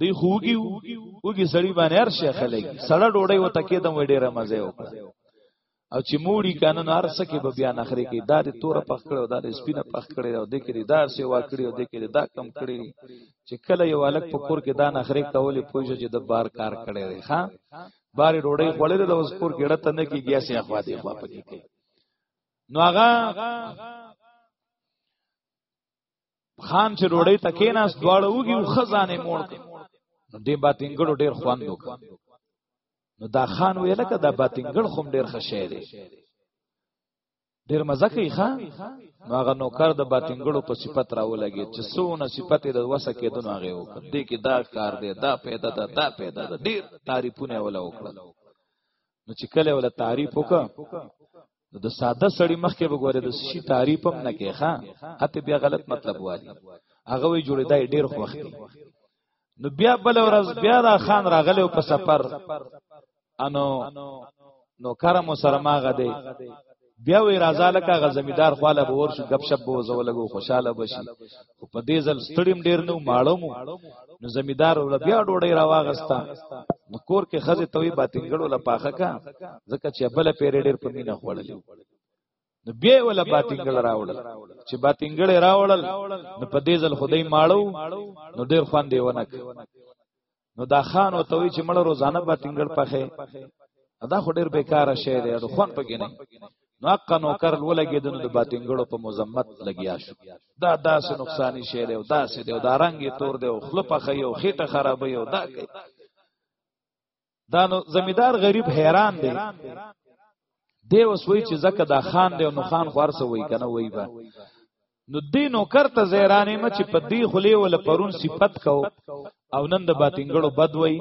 دی خوږي وګي سړی باندې هر شي خلک سړه ډوډۍ وته کېدم وې ډېره مزه وکړه او چې موړي کنه نو هر سکه به بیا نخري کې دا د تور پخ کړو دا د سپینه پخ کړی او د کړي دا سیوا کړی او د کړي دا کم کړی چې کله یو الک په کور کې دا نخري کولې پوجا چې د بار کار کړی دی ها بارې ډوډۍ خړلې د اوس کور کې ډته نه کې بیا سي اخوا دی خوا پکې کوي نو هغه خان چې ډوړې تکې ناس دواړه وږي او خزانه موړ نو دې باتینګړو ډیر خوند وکړ نو دا خان ویل کړه دا باتینګړ خوم ډیر خشه دی ډیر مزه کوي ښا نو هغه نوکر د باتنګړو په صفت راولګي چې سونه صفت د وسه کېدو نو هغه وکړ دې کې دا کار دی دا پیدا ده دا پیدا ده ډیر تعریفونه ولا وکړل نو چې کله ولا تعریف وکړ نو د ساده سړی مخ کې وګوره د شي تعریف هم نه کې ښا اته بیا غلط مطلب وایي هغه وی جوړیدای ډیر خوخت نو بیا بل ورځ بیا دا خان راغلی په سفر انو نو کرم سره ماغه دی بیا وی راځه لکه غزمیدار خواله به ورشو غب شپ بو زولګو خوشاله بشي خو په دې ځل ستړیم ډیر نو ماړو مو نو زمیدار ول بیا ډوډۍ راواغستا نو کور کې خزه توي باتنګړو لا پاخه کا ځکه چې بل پیری ډیر په مینه خوړلې نو بیا ول باتنګړ راوړل چې باتنګړ راوړل نو په دې ځل خدای ماړو نو ډیر خوان دی ونک نو دا خان او توي چې مړ روزانه به تنګړ پخې دا خو ډیر بیکاره شی دی د خوان پکې نه نو حق نوکر ولګي د د باتنګړو په مزمت لګیا شو دا داس نقصان شی دی او داس دی او دا رنگ تور دی او خلپ خي او خېټه خرابې او دا کوي دا نو زمیدار غریب حیران دی دی وسوي چې زکه دا خان دی او نو خان خورسه وای کنه وای با نو دې نوکر ته زیرانې ما چې په دې خلی ول پرون صفت کو او نن د باتنګړو بد وای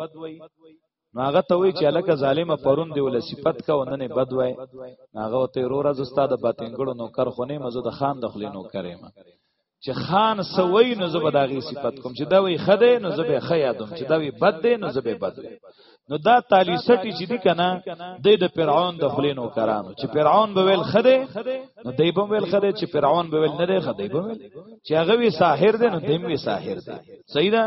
نو هغه ته وی چې الکه ظالمه پرون دی ول صفت کو نن بد وای هغه ته رو راز استاد باتنګړو نوکر خونه مزه د خان د خلی نوکرې ما چې خان سوي نو زبداغي صفت کوم چې دا وی خده نو زبې خیادم چې دا وی بد دی نو زبې بد وی نو دا تالی سټی چې دی کنه د د فرعون د خلینو کرانو چې فرعون به ویل خده نو دی به ویل خده چې فرعون به ویل نه دی خده به ویل چې هغه وی ساحر دی نو دیم وی ساحر دی صحیح ده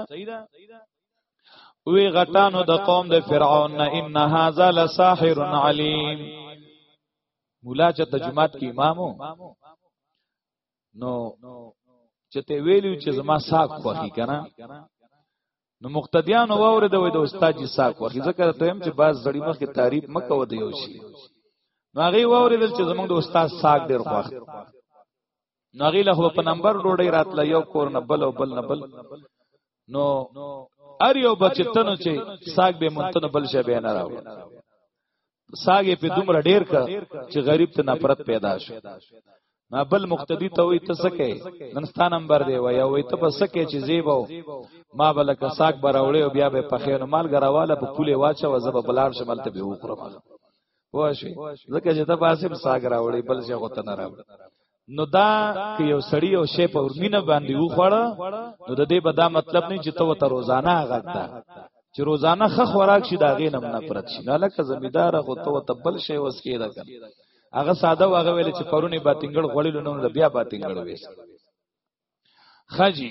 وی غټانو د قوم د فرعون نه ان هاذا لساحر علیم مولا چې تجمعات کې امامو نو چې ته ویلو چې زما ساق خوخي کنه نو مقتدیان واورې د وې د استاد جی ساق وخی ذکر ته هم چې باز زړی مخ کې تعریف مکو دی یو شي نو هغه واورې دل چې زمونږ د استاد ساق ډیر خوښ نو هغه له په نمبر ډوډۍ راتله یو کور نه بل او بل نه بل نو ار یو بچتنو چې ساق به مونته بل شي به نه راو ساګه په دومره ډیر ک چې غریب ته نفرت پیدا شي ما بل مقتدی ته وې ته سکه نن ستا نمبر دی وای او ته په سکه چې زیبو ما بل ک ساګ براوړې او بیا به په خیر مال غراواله په کوله واچو زب بلار شمال ته به وکړم وښوي ځکه چې ته باسم ساګ راوړې بل څه غوته نه راوړې نو دا که یو سړی او شی په ورمینه باندې وخوړه نو د دې به دا مطلب نه چې ته ته روزانه غږ ده چې روزانه خ خوراک شي دا غې نم نه پرد شي نه لکه زمیدار خو ته ته بل شی وس کېده کنه هغه ساده واغه ویل چې پرونی باتنګړ غړل نو بیا باتنګړ وېس خاجي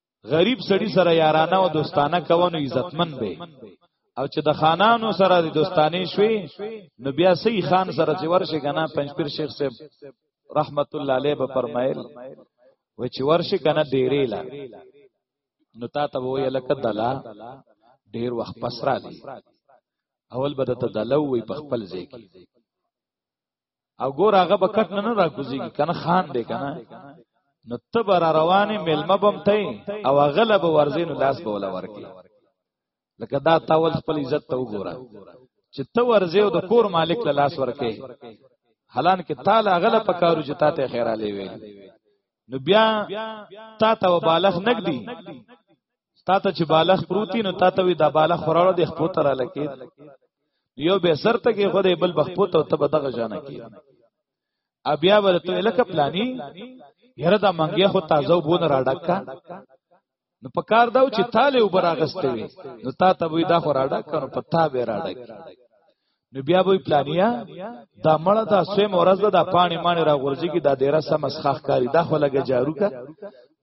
غریب سړی سره یارانه او دوستانه کوونو عزتمن به او چې د خانانو سره د دوستانه شوي نو بیا سي خان سره چې ورشي کنه پنځپیر شیخ صاحب رحمت الله علیه به فرمایل و چې ورشي کنه ډیرې لا نو تا ته وې لکه دلا ډیر وخت پس را دي اول به ته دلو وي په خپل ځای کې او ګور هغه به کټ نه را کوزي کنه خان دی کنه نو ته بر روانه ملما بم ته او غلب ورزین لاس به ولا ورکی لکه دا تاول خپل عزت ته وګوره چې ته ورځې او د کور مالک له لاس ورکې حالان کې تعالی غل پکارو چې تاته خیر علي وي نو بیا تا ته بالغ نګدي تا ته چې بالغ پروتي نو تا ته وی دا بالغ خوراړه د خپل تر لکه یو به سر ته کې خدای بل بخپوت او تب دغه جانا کې بیا ورته لکه پلاني یره دا منګه خو تازه وبونه راډکا نو په کار داو چې تاله وبراغستې وي نو تا ته وې دا خو راډه کړو په تا به راډه نو بیا به پلانیا دا مړه دا سوی مورز دا پانی مانی را غورځي کی دا ډیره سم اسخاخ کاری دا خو لګه جارو کا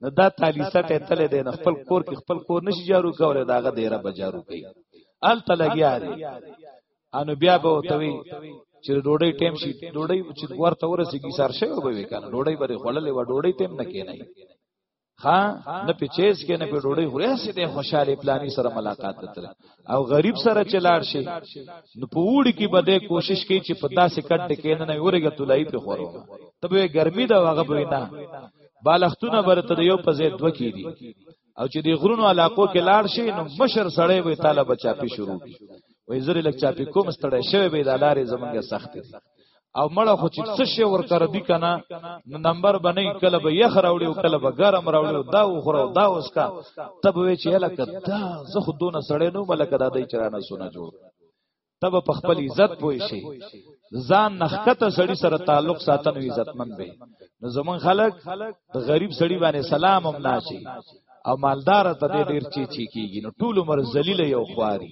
نو دا تالیسه ته تل دین خپل کور کې خپل کور نشي جارو کوله داغه ډیره بجارو کوي ال تلګیا دی انو بیا به توی چې ډوډۍ ټیم شي ډوډۍ چې ورته ورسېږي سر شوی به وي کنه ډوډۍ به خوړلې و ډوډۍ تیم نه کینای ها نه پچیز کې نه په ډوډۍ خوري سي د خوشاله پلاني سره ملاقات تر او غریب سره چلار شي نو په وړي کې بده کوشش کوي چې په داسې کټ کې نه نه ورګه تلای په خورو ته به ګرمي دا واغه بوینا بالښتونه برته یو په زید وکی دي او چې د غرونو علاقو کې لاړ شي نو مشر سړی وي طالب چاپی شروع کی وې زری لک چاپی کوم ستړی شوی به د لارې زمونږه سخت دي او مړه خو چې څه شی ورکر دی کنه نو نمبر باندې کله به یخ راوړي او کله به ګرم راوړي دا وخره دا وسکا تب وی چې لکه دا زه خو دونه سړی نو ملکه دا دای چرانه سونه جوړ تب په خپل عزت پوي شي ځان نخکته سړی سره تعلق ساتنو عزتمن به نو زمون خلک د غریب سړی باندې سلام هم ناشي او مالدار ته ډیر چی چی کیږي نو ټول عمر ذلیل یو خواري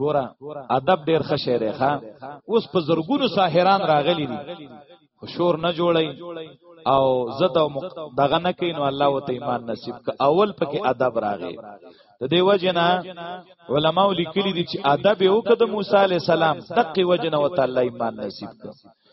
ګوره ادب ډیر ښه شی دی ښا اوس په زرګونو ساحران راغلي دي شور نه جوړي او زته دغه نه کین او الله وت ایمان نصیب ک اول پکې ادب راغی د دې وجنه علماء لیکلي دي چې ادب یو کده موسی علی السلام دقه وجنه وت الله ایمان نصیب ک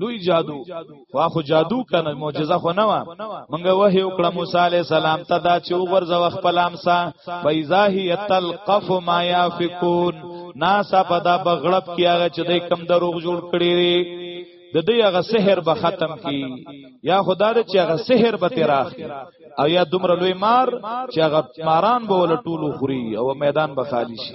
لوی جادو خو خو جادو کنه معجزه خو نه و منګه وه یو کړه موسی علی السلام ته دا چې وګرځه وخت پلامسا فایزا هی تلقف ما یافکون ناسا په دا بغړب کیاغه چې د کم دروغ جوړ کړی د دې هغه سحر به ختم کی یا خدا دې چې هغه سحر به تیراخ او یا دومره لوی مار چې هغه ماران به ول ټولو خوري او میدان به خالی شي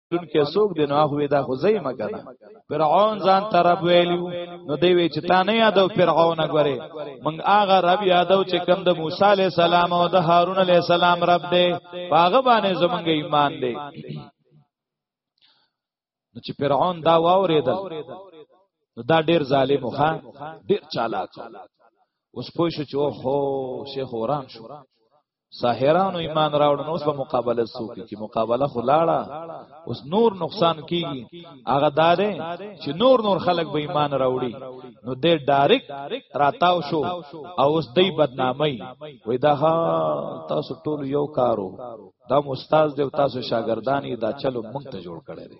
دن کې څوک دی نو هغه دا خو زې مګنه فرعون ځان ته رب ویلو نو دی وی چې تا نه یادو فرعون غره مونږ هغه رب یادو چې کوم د موسی علی السلام او د هارون علی السلام رب دی هغه باندې زمونږ ایمان دی نو چې فرعون دا واوریدل نو دا ډیر ظالم خو ډیر چالاک اوس پوه شو چې هو شیخ وران شو ساحرانو ایمان راوړ نو اوس به مقابله سوکي چې مقابله خلاړه اوس نور نقصان کیږي هغه داره چې نور نور خلک به ایمان راوړي نو دې ډایرک راتاو شو او اوس دې بدنامي وای دا ها تاسو ټول یو کارو دا استاد دی تاسو شاګردانی دا چلو مونږ ته جوړ کړی دی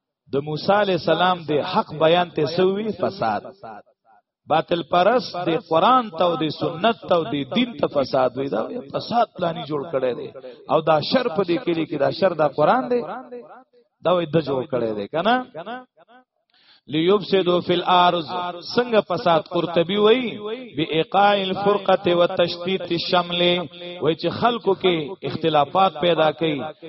د موسی علی السلام د حق بیان ته سوی فساد باطل پرس د قران ته او د سنت ته او د دین ته فساد وی دا فساد پلاني جوړ کړي دي او دا شر په دې کې کې دا شر دا قران دی دا وې د جوړ کړي دي کنه لیفسدو فی الارض څنګه فساد قرطبی وای بی ایقاع الفرقه و تشتیت الشمل وای چې خلکو کې اختلافات پیدا کړي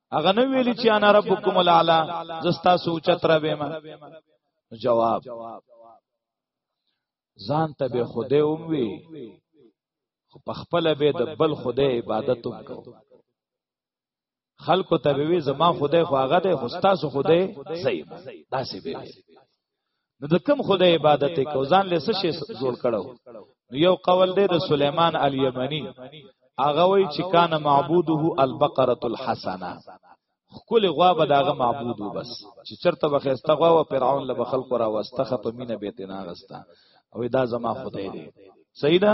هغه نو ویلی چې انا ربکم الاعلى زستا سوچت را به ما جواب ځان ته به خوده اوم وی خو په خپل به د بل خوده عبادت وم کو خلکو ته به وی زما خوده خو هغه ده خو تاسو خوده زیم داسې به نو د کوم خدای عبادت کو ځان له څه شي جوړ کړو نو یو قول دی د سليمان الیمنی هغه وی چې کان معبوده البقره الحسنه خپل غوا به داغه معبود وبس چې چرته بخښته غوا او فرعون له خلکو را واستخه په مینه به تینا غستا او دا زما خدای دی صحیح ده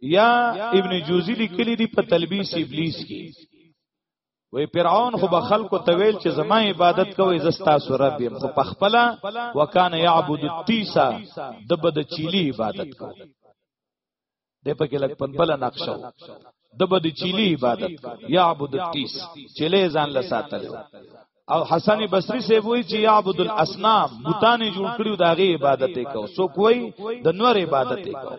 یا ابن جوزی لیکلی دی په تلبیس ابلیس کې وی فرعون خو به خلکو ته ویل چې زما عبادت کوي زستا سو رب يم خو پخپلا وکانه يعبد التيسا د بد چيلي عبادت کوي د په کې لګ پنبل نقشه د بد چيلي عبادت يعبد التيس چيلي ځان له ساتل او حسن بصری سے وای چې يعبد الاصنام بوتانه جوړ کړیو داغه عبادت کوي سو کوي د نور عبادت کوي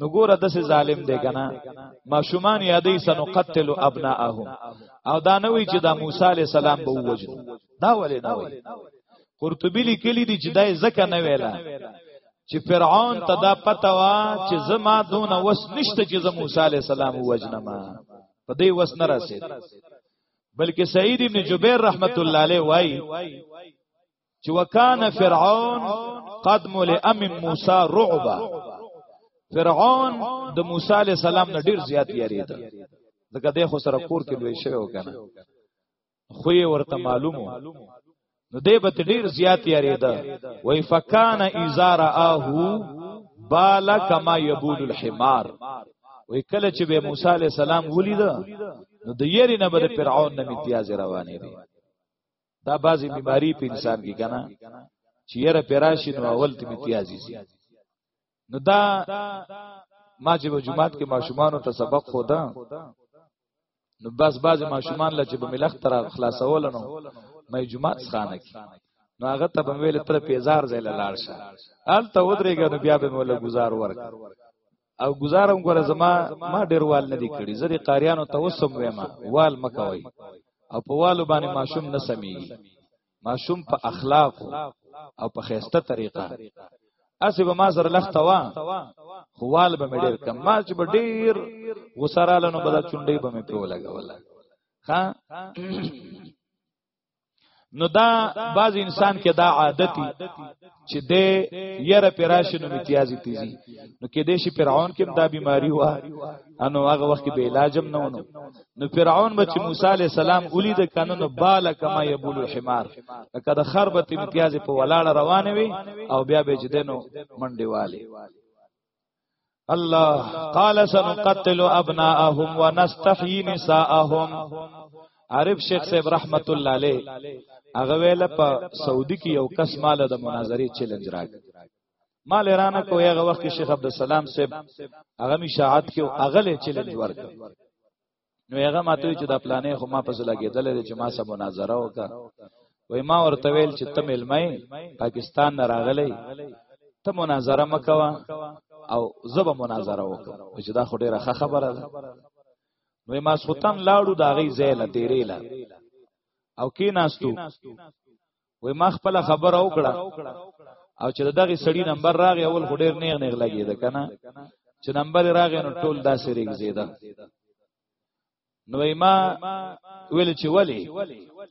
نو ګوره دسه ظالم دی کنه ماشومان یادې سنو قتل ابناءهم او دا نه وی چې دا موسی علی السلام به وجه دا ولې نه وی قرطبی لیکلی دی چې دای زکه نه ویلا چې فرعون ته دا پته وا چې زما دون وس نشته چې زما موسی علی السلام وجنم په دې وس نه رسید بلکې سعید ابن جبیر رحمت الله علیه وای چې وکانه فرعون قد ملئ من موسی رعبا فرعون د موسی علی السلام نه ډیر زیات یریده ځکه د خو سره کور کې لوي شوی وکنه خو یې ورته معلومو نو دی به ډیر زیات یریده وای فکان ازار اهو بال کما یبول الحمار وای کله چې به موسی علی السلام ولید نو د یری نه به فرعون نه امتیاز روانې دي دا بعضی بیماری په انسان کې کنه چې یره پراشي نو اول ته امتیازي سي نو دا ما چې جمعات کې ماشومان ته سبق خو دا نو بس باز ماشومان لچ به ملخ تر خلاصول نو مې جمعات خانه کې نو هغه ته به ویل تر پیزار ځای لاړ شه ال ته ودرېګا نو بیا به مولا گزار ورک او گزارم ګره زما ما ډیر وال نه دی کړی زری قاریانو ته وسم وېما وال مکوي او په والو باندې ماشوم نه سميږي ماشوم په اخلاق او په خيسته طریقه اسی به ما سره لخت وا خو وال به ډیر کم ما چې به ډیر وسراله نو بل چونډي به مې په لګول ها نو دا بعض انسان کې دا عادتي چې د یره پراشه نو امتیازي تیزي نو کې د شي فرعون کې دا بیماری و انو هغه وخت به علاجم نه ونو نو فرعون بچ موسی عليه السلام اولی د قانون بالا کما یبول الحمار لکه د خربت امتیازي په ولاړه روانه وي او بیا به جدنو منډي والي الله قال سنقتل ابناءهم ونستحيي نساءهم عارف شیخ صاحب رحمت الله علیه هغه ویل په سعودي کې یو کس مال د مناظرې چیلنج راک مال ایران کو هغه وخت کې شیخ عبد السلام صاحب هغه می شاعت کې هغه له چیلنج ورک نو هغه ماته چې دا پلانې خو ما پس لګېدل چې ما سره مناظره وکړه وای ما ورته ویل چې تم علمای پاکستان نه راغلی ته مناظره مکوا او زب مناظره وکړه چې دا خو ډیره ښه خبره ده نو ما سوتم لاړو دا غي زیل تیرې لا او کې ناستو وای ما خپل خبر او کړه او چې دغه سړی نمبر راغی اول خو ډیر نیغ نیغ لګید کنه چې نمبر راغی نو ټول داسې ریګ زیدا نو ما ویل چې ولی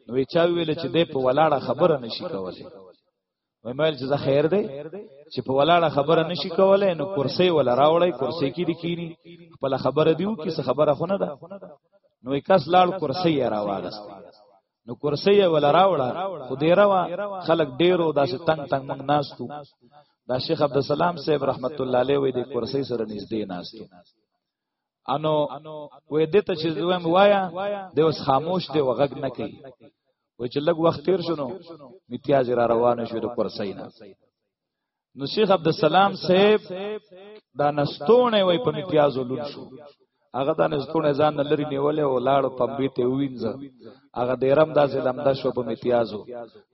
نو چا ویل چې د په ولاړه خبره نشي کولای وای مال چې خیر دی چې په ولاړه خبره نشي کولای نو کرسي ولا راوړی کرسي کې دی کینی خپل خبره دیو کې څه خبره خونه ده نو کس لاړ کرسي را واغست نو کرسی ولا راوړه خو دی روا خلک ډیرو داسې تنگ تنگ موږ ناستو دا شیخ عبد السلام صاحب رحمت الله علیه وې د کرسی سره نږدې ناستو انو وې د ته چې زویم وایا د اوس خاموش دی وغږ نه کوي و چې لږ وخت تیر شونو میتیاز را روان شو د کرسی نه نو شیخ عبد السلام صاحب دا نستونه وای په پیازو لون شو هغه د نستونه ځان لري نیولې او لاړ په بیت وینځ هغه دیرم داسې لمده شو په میتیازو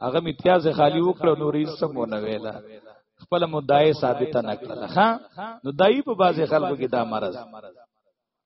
هغه میتیاز خالی وکړو نو ریسم ونه ویلا خپل مدعی ثابت نه کړل ها نو دای په بازي خلکو کې دا مرز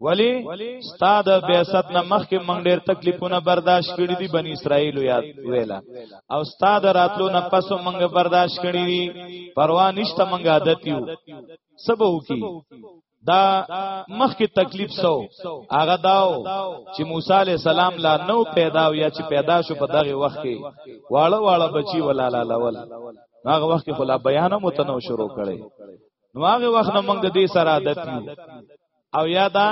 ولی استاد بیاست نه مخکې مونږ ډېر تکلیفونه برداشت کړی دي بنی اسرائیل یاد ویلا او استاد راتلو نه پس مونږ برداشت کړی دي پروا نشته مونږ عادت یو سبو کی دا مخکې تکلیف سو هغه داو چې موسی علی السلام لا نو پیدا یا چې پیدا شو په دغه وخت کې واړه واړه بچي ولاله لول هغه وخت کې خلا بیان متنو شروع کړي نو هغه وخت نه موږ د دې سره عادت یو او یادا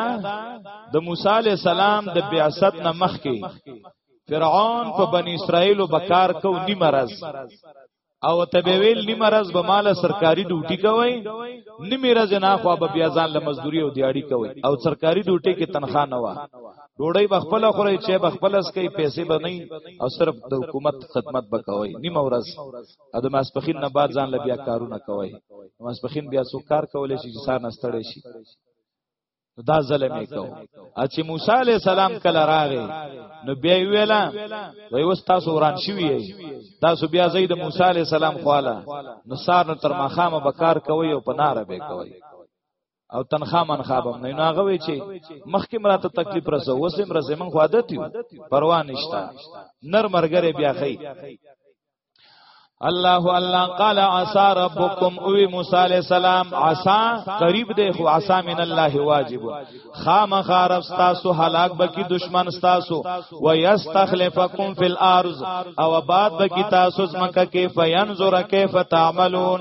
د موسی علی السلام د بیاست نه مخکې فرعون په بنی اسرائیل وبکار کو نیمه راز او ته به ویل نیمه راز به مال سرکاري ډیوټي کوي نیمه راز نه خو به بیا ځان له مزدوري او دیاړي کوي او سرکاري ډیوټي کې تنخواه نه و ډوړی بخپل خوري چې بخپل اس کوي پیسې به نه او صرف د حکومت خدمت بکوي نیمه ورځ او د ماسپخین نه بعد ځان له بیا کارونه کوي ماسپخین بیا څو کار کولای شي چې سار نه ستړی شي دا ظلمې کو اچې موسی علی السلام کله راغې نو بیا ویلا وای وس تاسو وران شوی تاسو بیا زید موسی علی السلام خواله نو سار نه تر مخامه بکار کوي او پناره به کوي او تنخوا منخوا بم نه هغه وی چې مخکې مراته تکلیف رسو وسم رسې من خو عادت یو پروا نشتا نر مرګره بیا خی الله الله قال عسى ربكم او موسی علیہ السلام عسى قریب دی خو عسى من الله واجب خامخ عرب تاسو هلاک بکی دشمن تاسو ويستخلفكم في الارض او بعد بکی تاسو زمکه کې فینظر کیف تعملون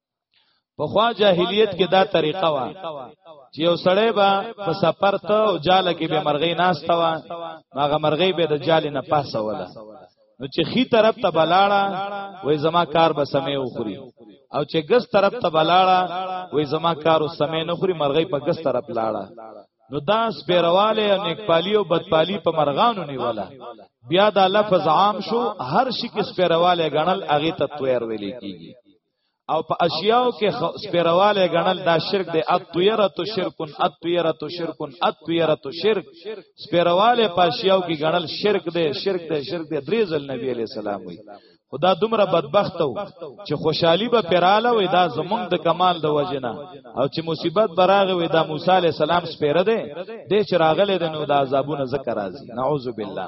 په خوا جاهلیت کې دا طریقه وا چې یو سړی به په سفر ته او جاله کې به مرغۍ ناشته وا هغه مرغۍ به د جالې نه پاسه ولا نو چې خي طرف ته بلاړه وای زما کار به سمې وخوري او چې ګس طرف ته بلاړه وای زما کار سمې نه خوري مرغۍ په ګس طرف لاړه نو دا سپیرواله او نیکپالی او بدپالی په مرغانو نیولا بیا دا لفظ عام شو هر شي کې سپیرواله غنل اغه ته تویر ویل کیږي او په اشیاو کې سپیرواله غنل دا شرک دی اتویره تو شرکن اتویره تو شرکن اتویره تو شرک سپیرواله په اشیاو کې غنل شرک دی شرک دی شرک دی درې ځل نبی علی السلام وی خدا دومره بدبخت وو چې خوشحالي به پراله وي دا زمونږ د کمال د وجنه او چې مصیبت براغه وي دا موسی علی السلام سپیره دی د چې راغله د نو د عذابونو ذکر راځي نعوذ بالله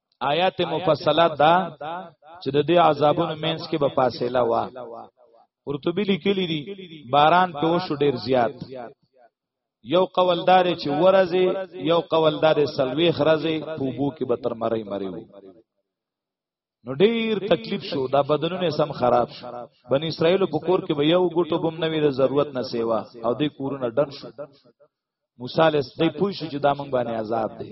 آیات مفصلات دا چې د دې عذابونو مینس کې به فاصله وا قرطبی لیکلی دی باران په وشو ډیر زیات یو قوالدار چې ورځي یو قوالدار سلوي خرځي پوبو کې به تر مړی مړی وو نو ډیر تکلیف شو دا بدنونه سم خراب شو بنی اسرائیل په کور کې به یو ګټو بم نوي د ضرورت نه سیوا او دې کورونه ډن شو موسی علیہ السلام پوه شو چې دا مونږ باندې عذاب دی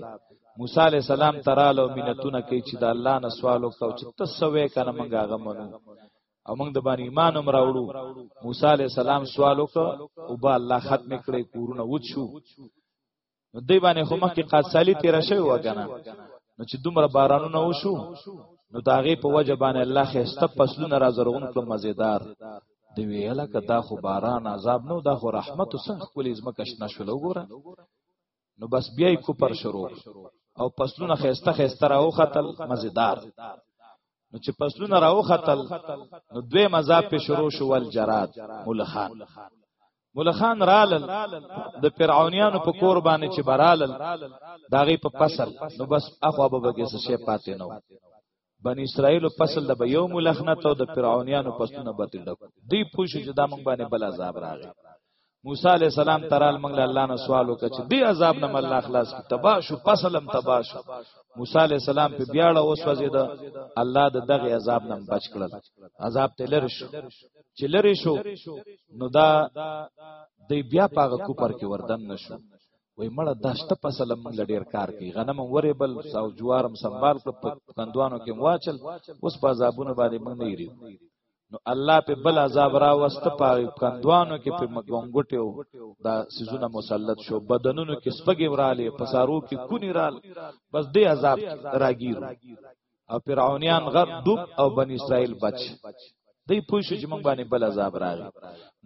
موسی علیہ السلام تراله مینتونه کوي چې د الله نه سوال وکاو چې تسوي کنه مونږ هغه مونږ او موږ د باندې ایمان هم راوړو موسی علیہ السلام سوال وکړ او با الله ختم کړي کورونه وچو نو دی باندې خو مخکې قاصالی تیر شوی و کنه نو چې دومره بارانونه وشو نو داغه په وجه باندې الله خسته فصلونه را زرغون کړو مزیدار دی ویله که دا خو باران عذاب نو دا خو رحمت څنګه کولې زمکه شنه شول وګوره نو بس بیا کو پر شروع او پسلونه خيسته خيسته راو خطل مزیدار نو چې پسلونه راو خطل نو دوی مزاب په شروع شو ول جراد ملخان ملخان رالل د فرعونیانو په کور باندې چې برالل داغي په فصل نو بس اخو به بګیس شي پاتې نو بنی اسرائیل فصل د یوم لخنت او د فرعونانو پسونه به ډک دی پوښي چې دا موږ باندې بل عذاب راغی موسی علی السلام ترال موږ له الله نه سوال وکړ چې دی عذاب نه الله خلاص کی تبا شو فصلم تبا شو موسی علی السلام په بیاړه وسوځید الله د دغه عذاب نه بچ کړل عذاب ته لری شو چې لری شو نو دا دی بیا پاغه کوپر کې وردن نشو وای مړه داشته فصل موږ له ډیر کار کوي غنم ورېبل او جوارم سنبال کړ په کندوانو کې واچل اوس په عذابونو باندې موږ نه یریو نو الله په بل عذاب را وست په کندوانو کې په مګونګټیو دا سيزونه مسلط شو بدنونو کې سپګې وراله پسارو کې کونی رال بس دې عذاب راګیرو او فرعونیان غرق ډوب او بنی اسرائیل بچ دی پوه شو چې موږ باندې بل عذاب راغی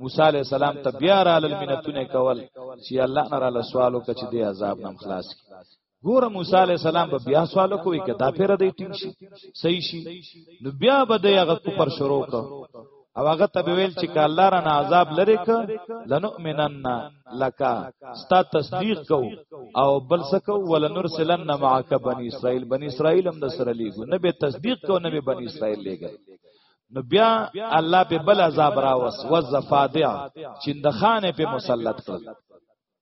موسی علی السلام ته بیا را لمنتونه کول چې الله نه را لسوالو کچ دی عذاب نم خلاص کی ګوره موسی علی السلام به بیا سوال کوي کدا پیر دی ټینګ شي صحیح شي نو بیا به دی هغه کو پر شروع کو او هغه ته ویل چې که الله رانه عذاب لري ک لنؤمنن لك ستا تصدیق کو او بل سکو ولنرسلن معك بني اسرائيل بني اسرائيل هم د سره لیګو نه به تصدیق کو نه به بني اسرائيل لیګل نو بیا الله په بل عذاب راوس وزفادع چندخانه په مسلط کړ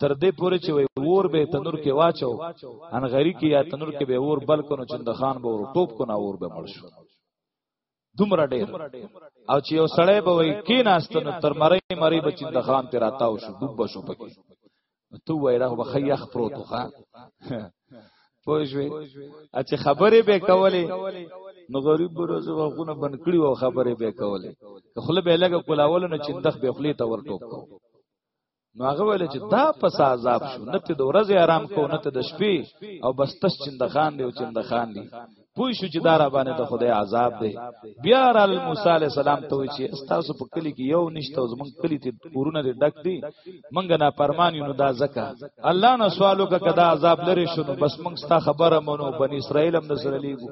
تر دې پورې چې ور به تنور کې واچو ان غری کې یا تنور کې به ور بل کنو چند خان به ور ټوپ کنه ور به مړ شو دومره ډېر او چې یو سړی به وای کې ناستنو تر مری مری به چند خان ته راتاو شو ډوب شو پکې تو وای راغ به خیخ پروتو ښا پوجوي اچھا خبرې به کولې نو غریب روزه غونه بن کړی او خبرې به کولې خله به لګه کولاول نه چندخ به خلی ته ورټوپ کو نو هغه ویل چې دا پس عذاب شو نه ته د ورځې آرام کو نه ته د شپې او بس تش چند خان دی او چند خان دی پوه شو چې دا را باندې د خدای عذاب دی بیا را موسی علی السلام ته وی چې تاسو په کلی کې یو نشته او زمونږ کلی ته کورونه دې ډک دي مونږ نه پرمان یو دا زکه الله نه سوالو کا کدا عذاب لري شو نو بس مونږ ستا خبره مونږ بنی اسرائیل هم نسره لیګو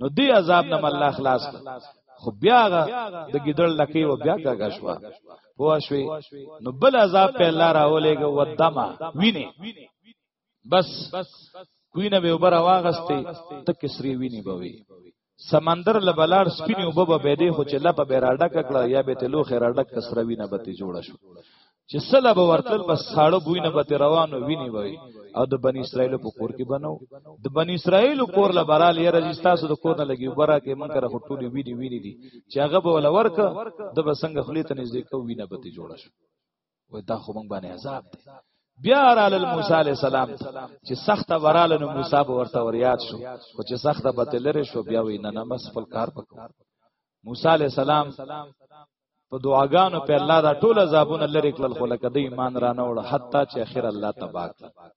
نو دی عذاب نه الله خلاص خو بیا د ګیدړ لکې و بیا کاږه شو پوښوي نو بل عذاب په الله راولېګ ودما ویني بس کوینه به وبره واغسته تک سری ویني بوي سمندر لبلار سپینی وب به بده خو چې لپه به راډک کړه یا به تلو خیر راډک کسره وینه به تی جوړ شو چې سلا به ورتل بس ساړه بوی نه به روانو ویني وای او د بنی اسرائیل په کور کې بنو د بنی اسرائیل کور لبرال یې رجستاسو د کور نه لګي وبره کې منکر هټولې ویني ویني دي چې هغه به ولا ورک د بسنګ خلی ته نږدې کو وینه به تی جوړ شو و دا خو موږ باندې عذاب دی بیا رال موسی علی السلام چې سخت وراله نو موسی به ورته وریاد شو خو چې سخت به تلری شو بیا وینه نه مس خپل کار وکړ موسی علی السلام په دعاګانو په الله دا ټول عذابونه لری کړل خو لکه د ایمان رانه وړ حتی چې اخر الله تبارک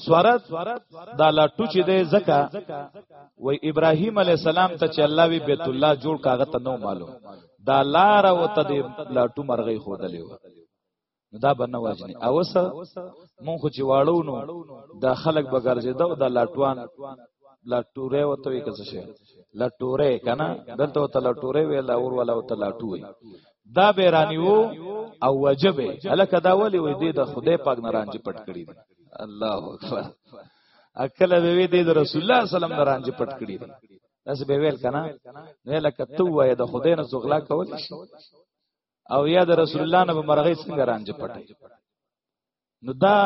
سورت دا لاټو چې دی زکا وای ابراهیم علی السلام ته چې الله وی بیت الله جوړ کاغه ته نو معلوم دا لار او ته دی لاټو مرغی خودلې و دا بنه واجنی او سه مونږ خو چې واړو نو دا خلک بغرځي دا د لاټوان لاټوره وته وی کڅ شي لاټوره کنه دلته وته لاټوره وی لا اور ولا وته لاټو وی دا به رانیو او وجبه الکه دا ولی وې دې د خدای پاک نه رانجه پټ کړی دی الله اکبر اکل به وې دې د رسول الله صلی الله علیه وسلم نه رانجه پټ کړی دی داسې به ویل کنه نه لکه تو وې د خدای نه زغلا کول شي او یا د رسول الله نه به مرغې څنګه رانجه پټه نو دا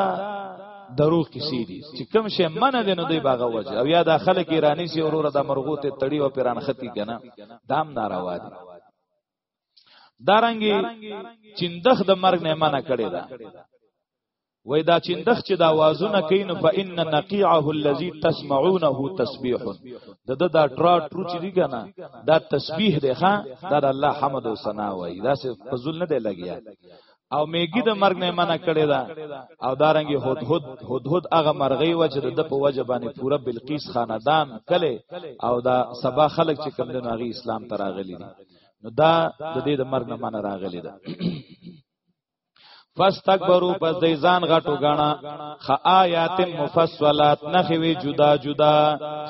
درو کسی دي چې کوم شی منه دي نو دوی باغه وجه او یا دا خلک ایرانی سی وروره د مرغو ته تړي او پیران ختی کنه دام ناروا دي دارنګي چندخ د مرګ نه منه کړی دا وای دا چندخ چې دا وازونه کین فإن نقيعه الذي تسمعونه تسبيح د د دا ټرا ټرو چې دی کنه دا تسبیح دی ښا دا د الله حمد او ثنا وای دا څه فضل نه دی لګیا او میګی د مرګ نه منع کړی دا او دارنګي هدهد هدهد هغه مرغی و چې د په وجه باندې پوره بلقیس خاندان کله او دا سبا خلک چې کوم د ناغي اسلام ته راغلي دي نو دا د دې د مرګ نه منع راغلي ده فاستكبروا پس د ځان غټو غاڼه خ آیات مفصلات نخوي جدا جدا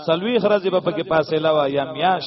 سلوي خرزي په کې پاسه لوا یا میاش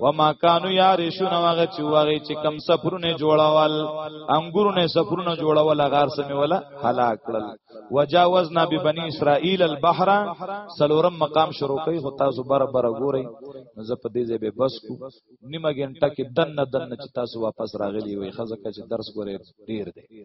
وما كانوا يعرشون واغه چې واغه چې کم سفرونه جوړاول انګورونه سفرونه جوړاول غار سمې ولا هلاک کړل وجاوزنا ببني اسرائيل البحر سلورم مقام شروع کوي هو تاسو بر بر ګورئ زه په دې ځای به بس کو نیمه ګنټه کې دنه دنه چې تاسو واپس راغلی وي خزه کې درس ګورئ ډیر دی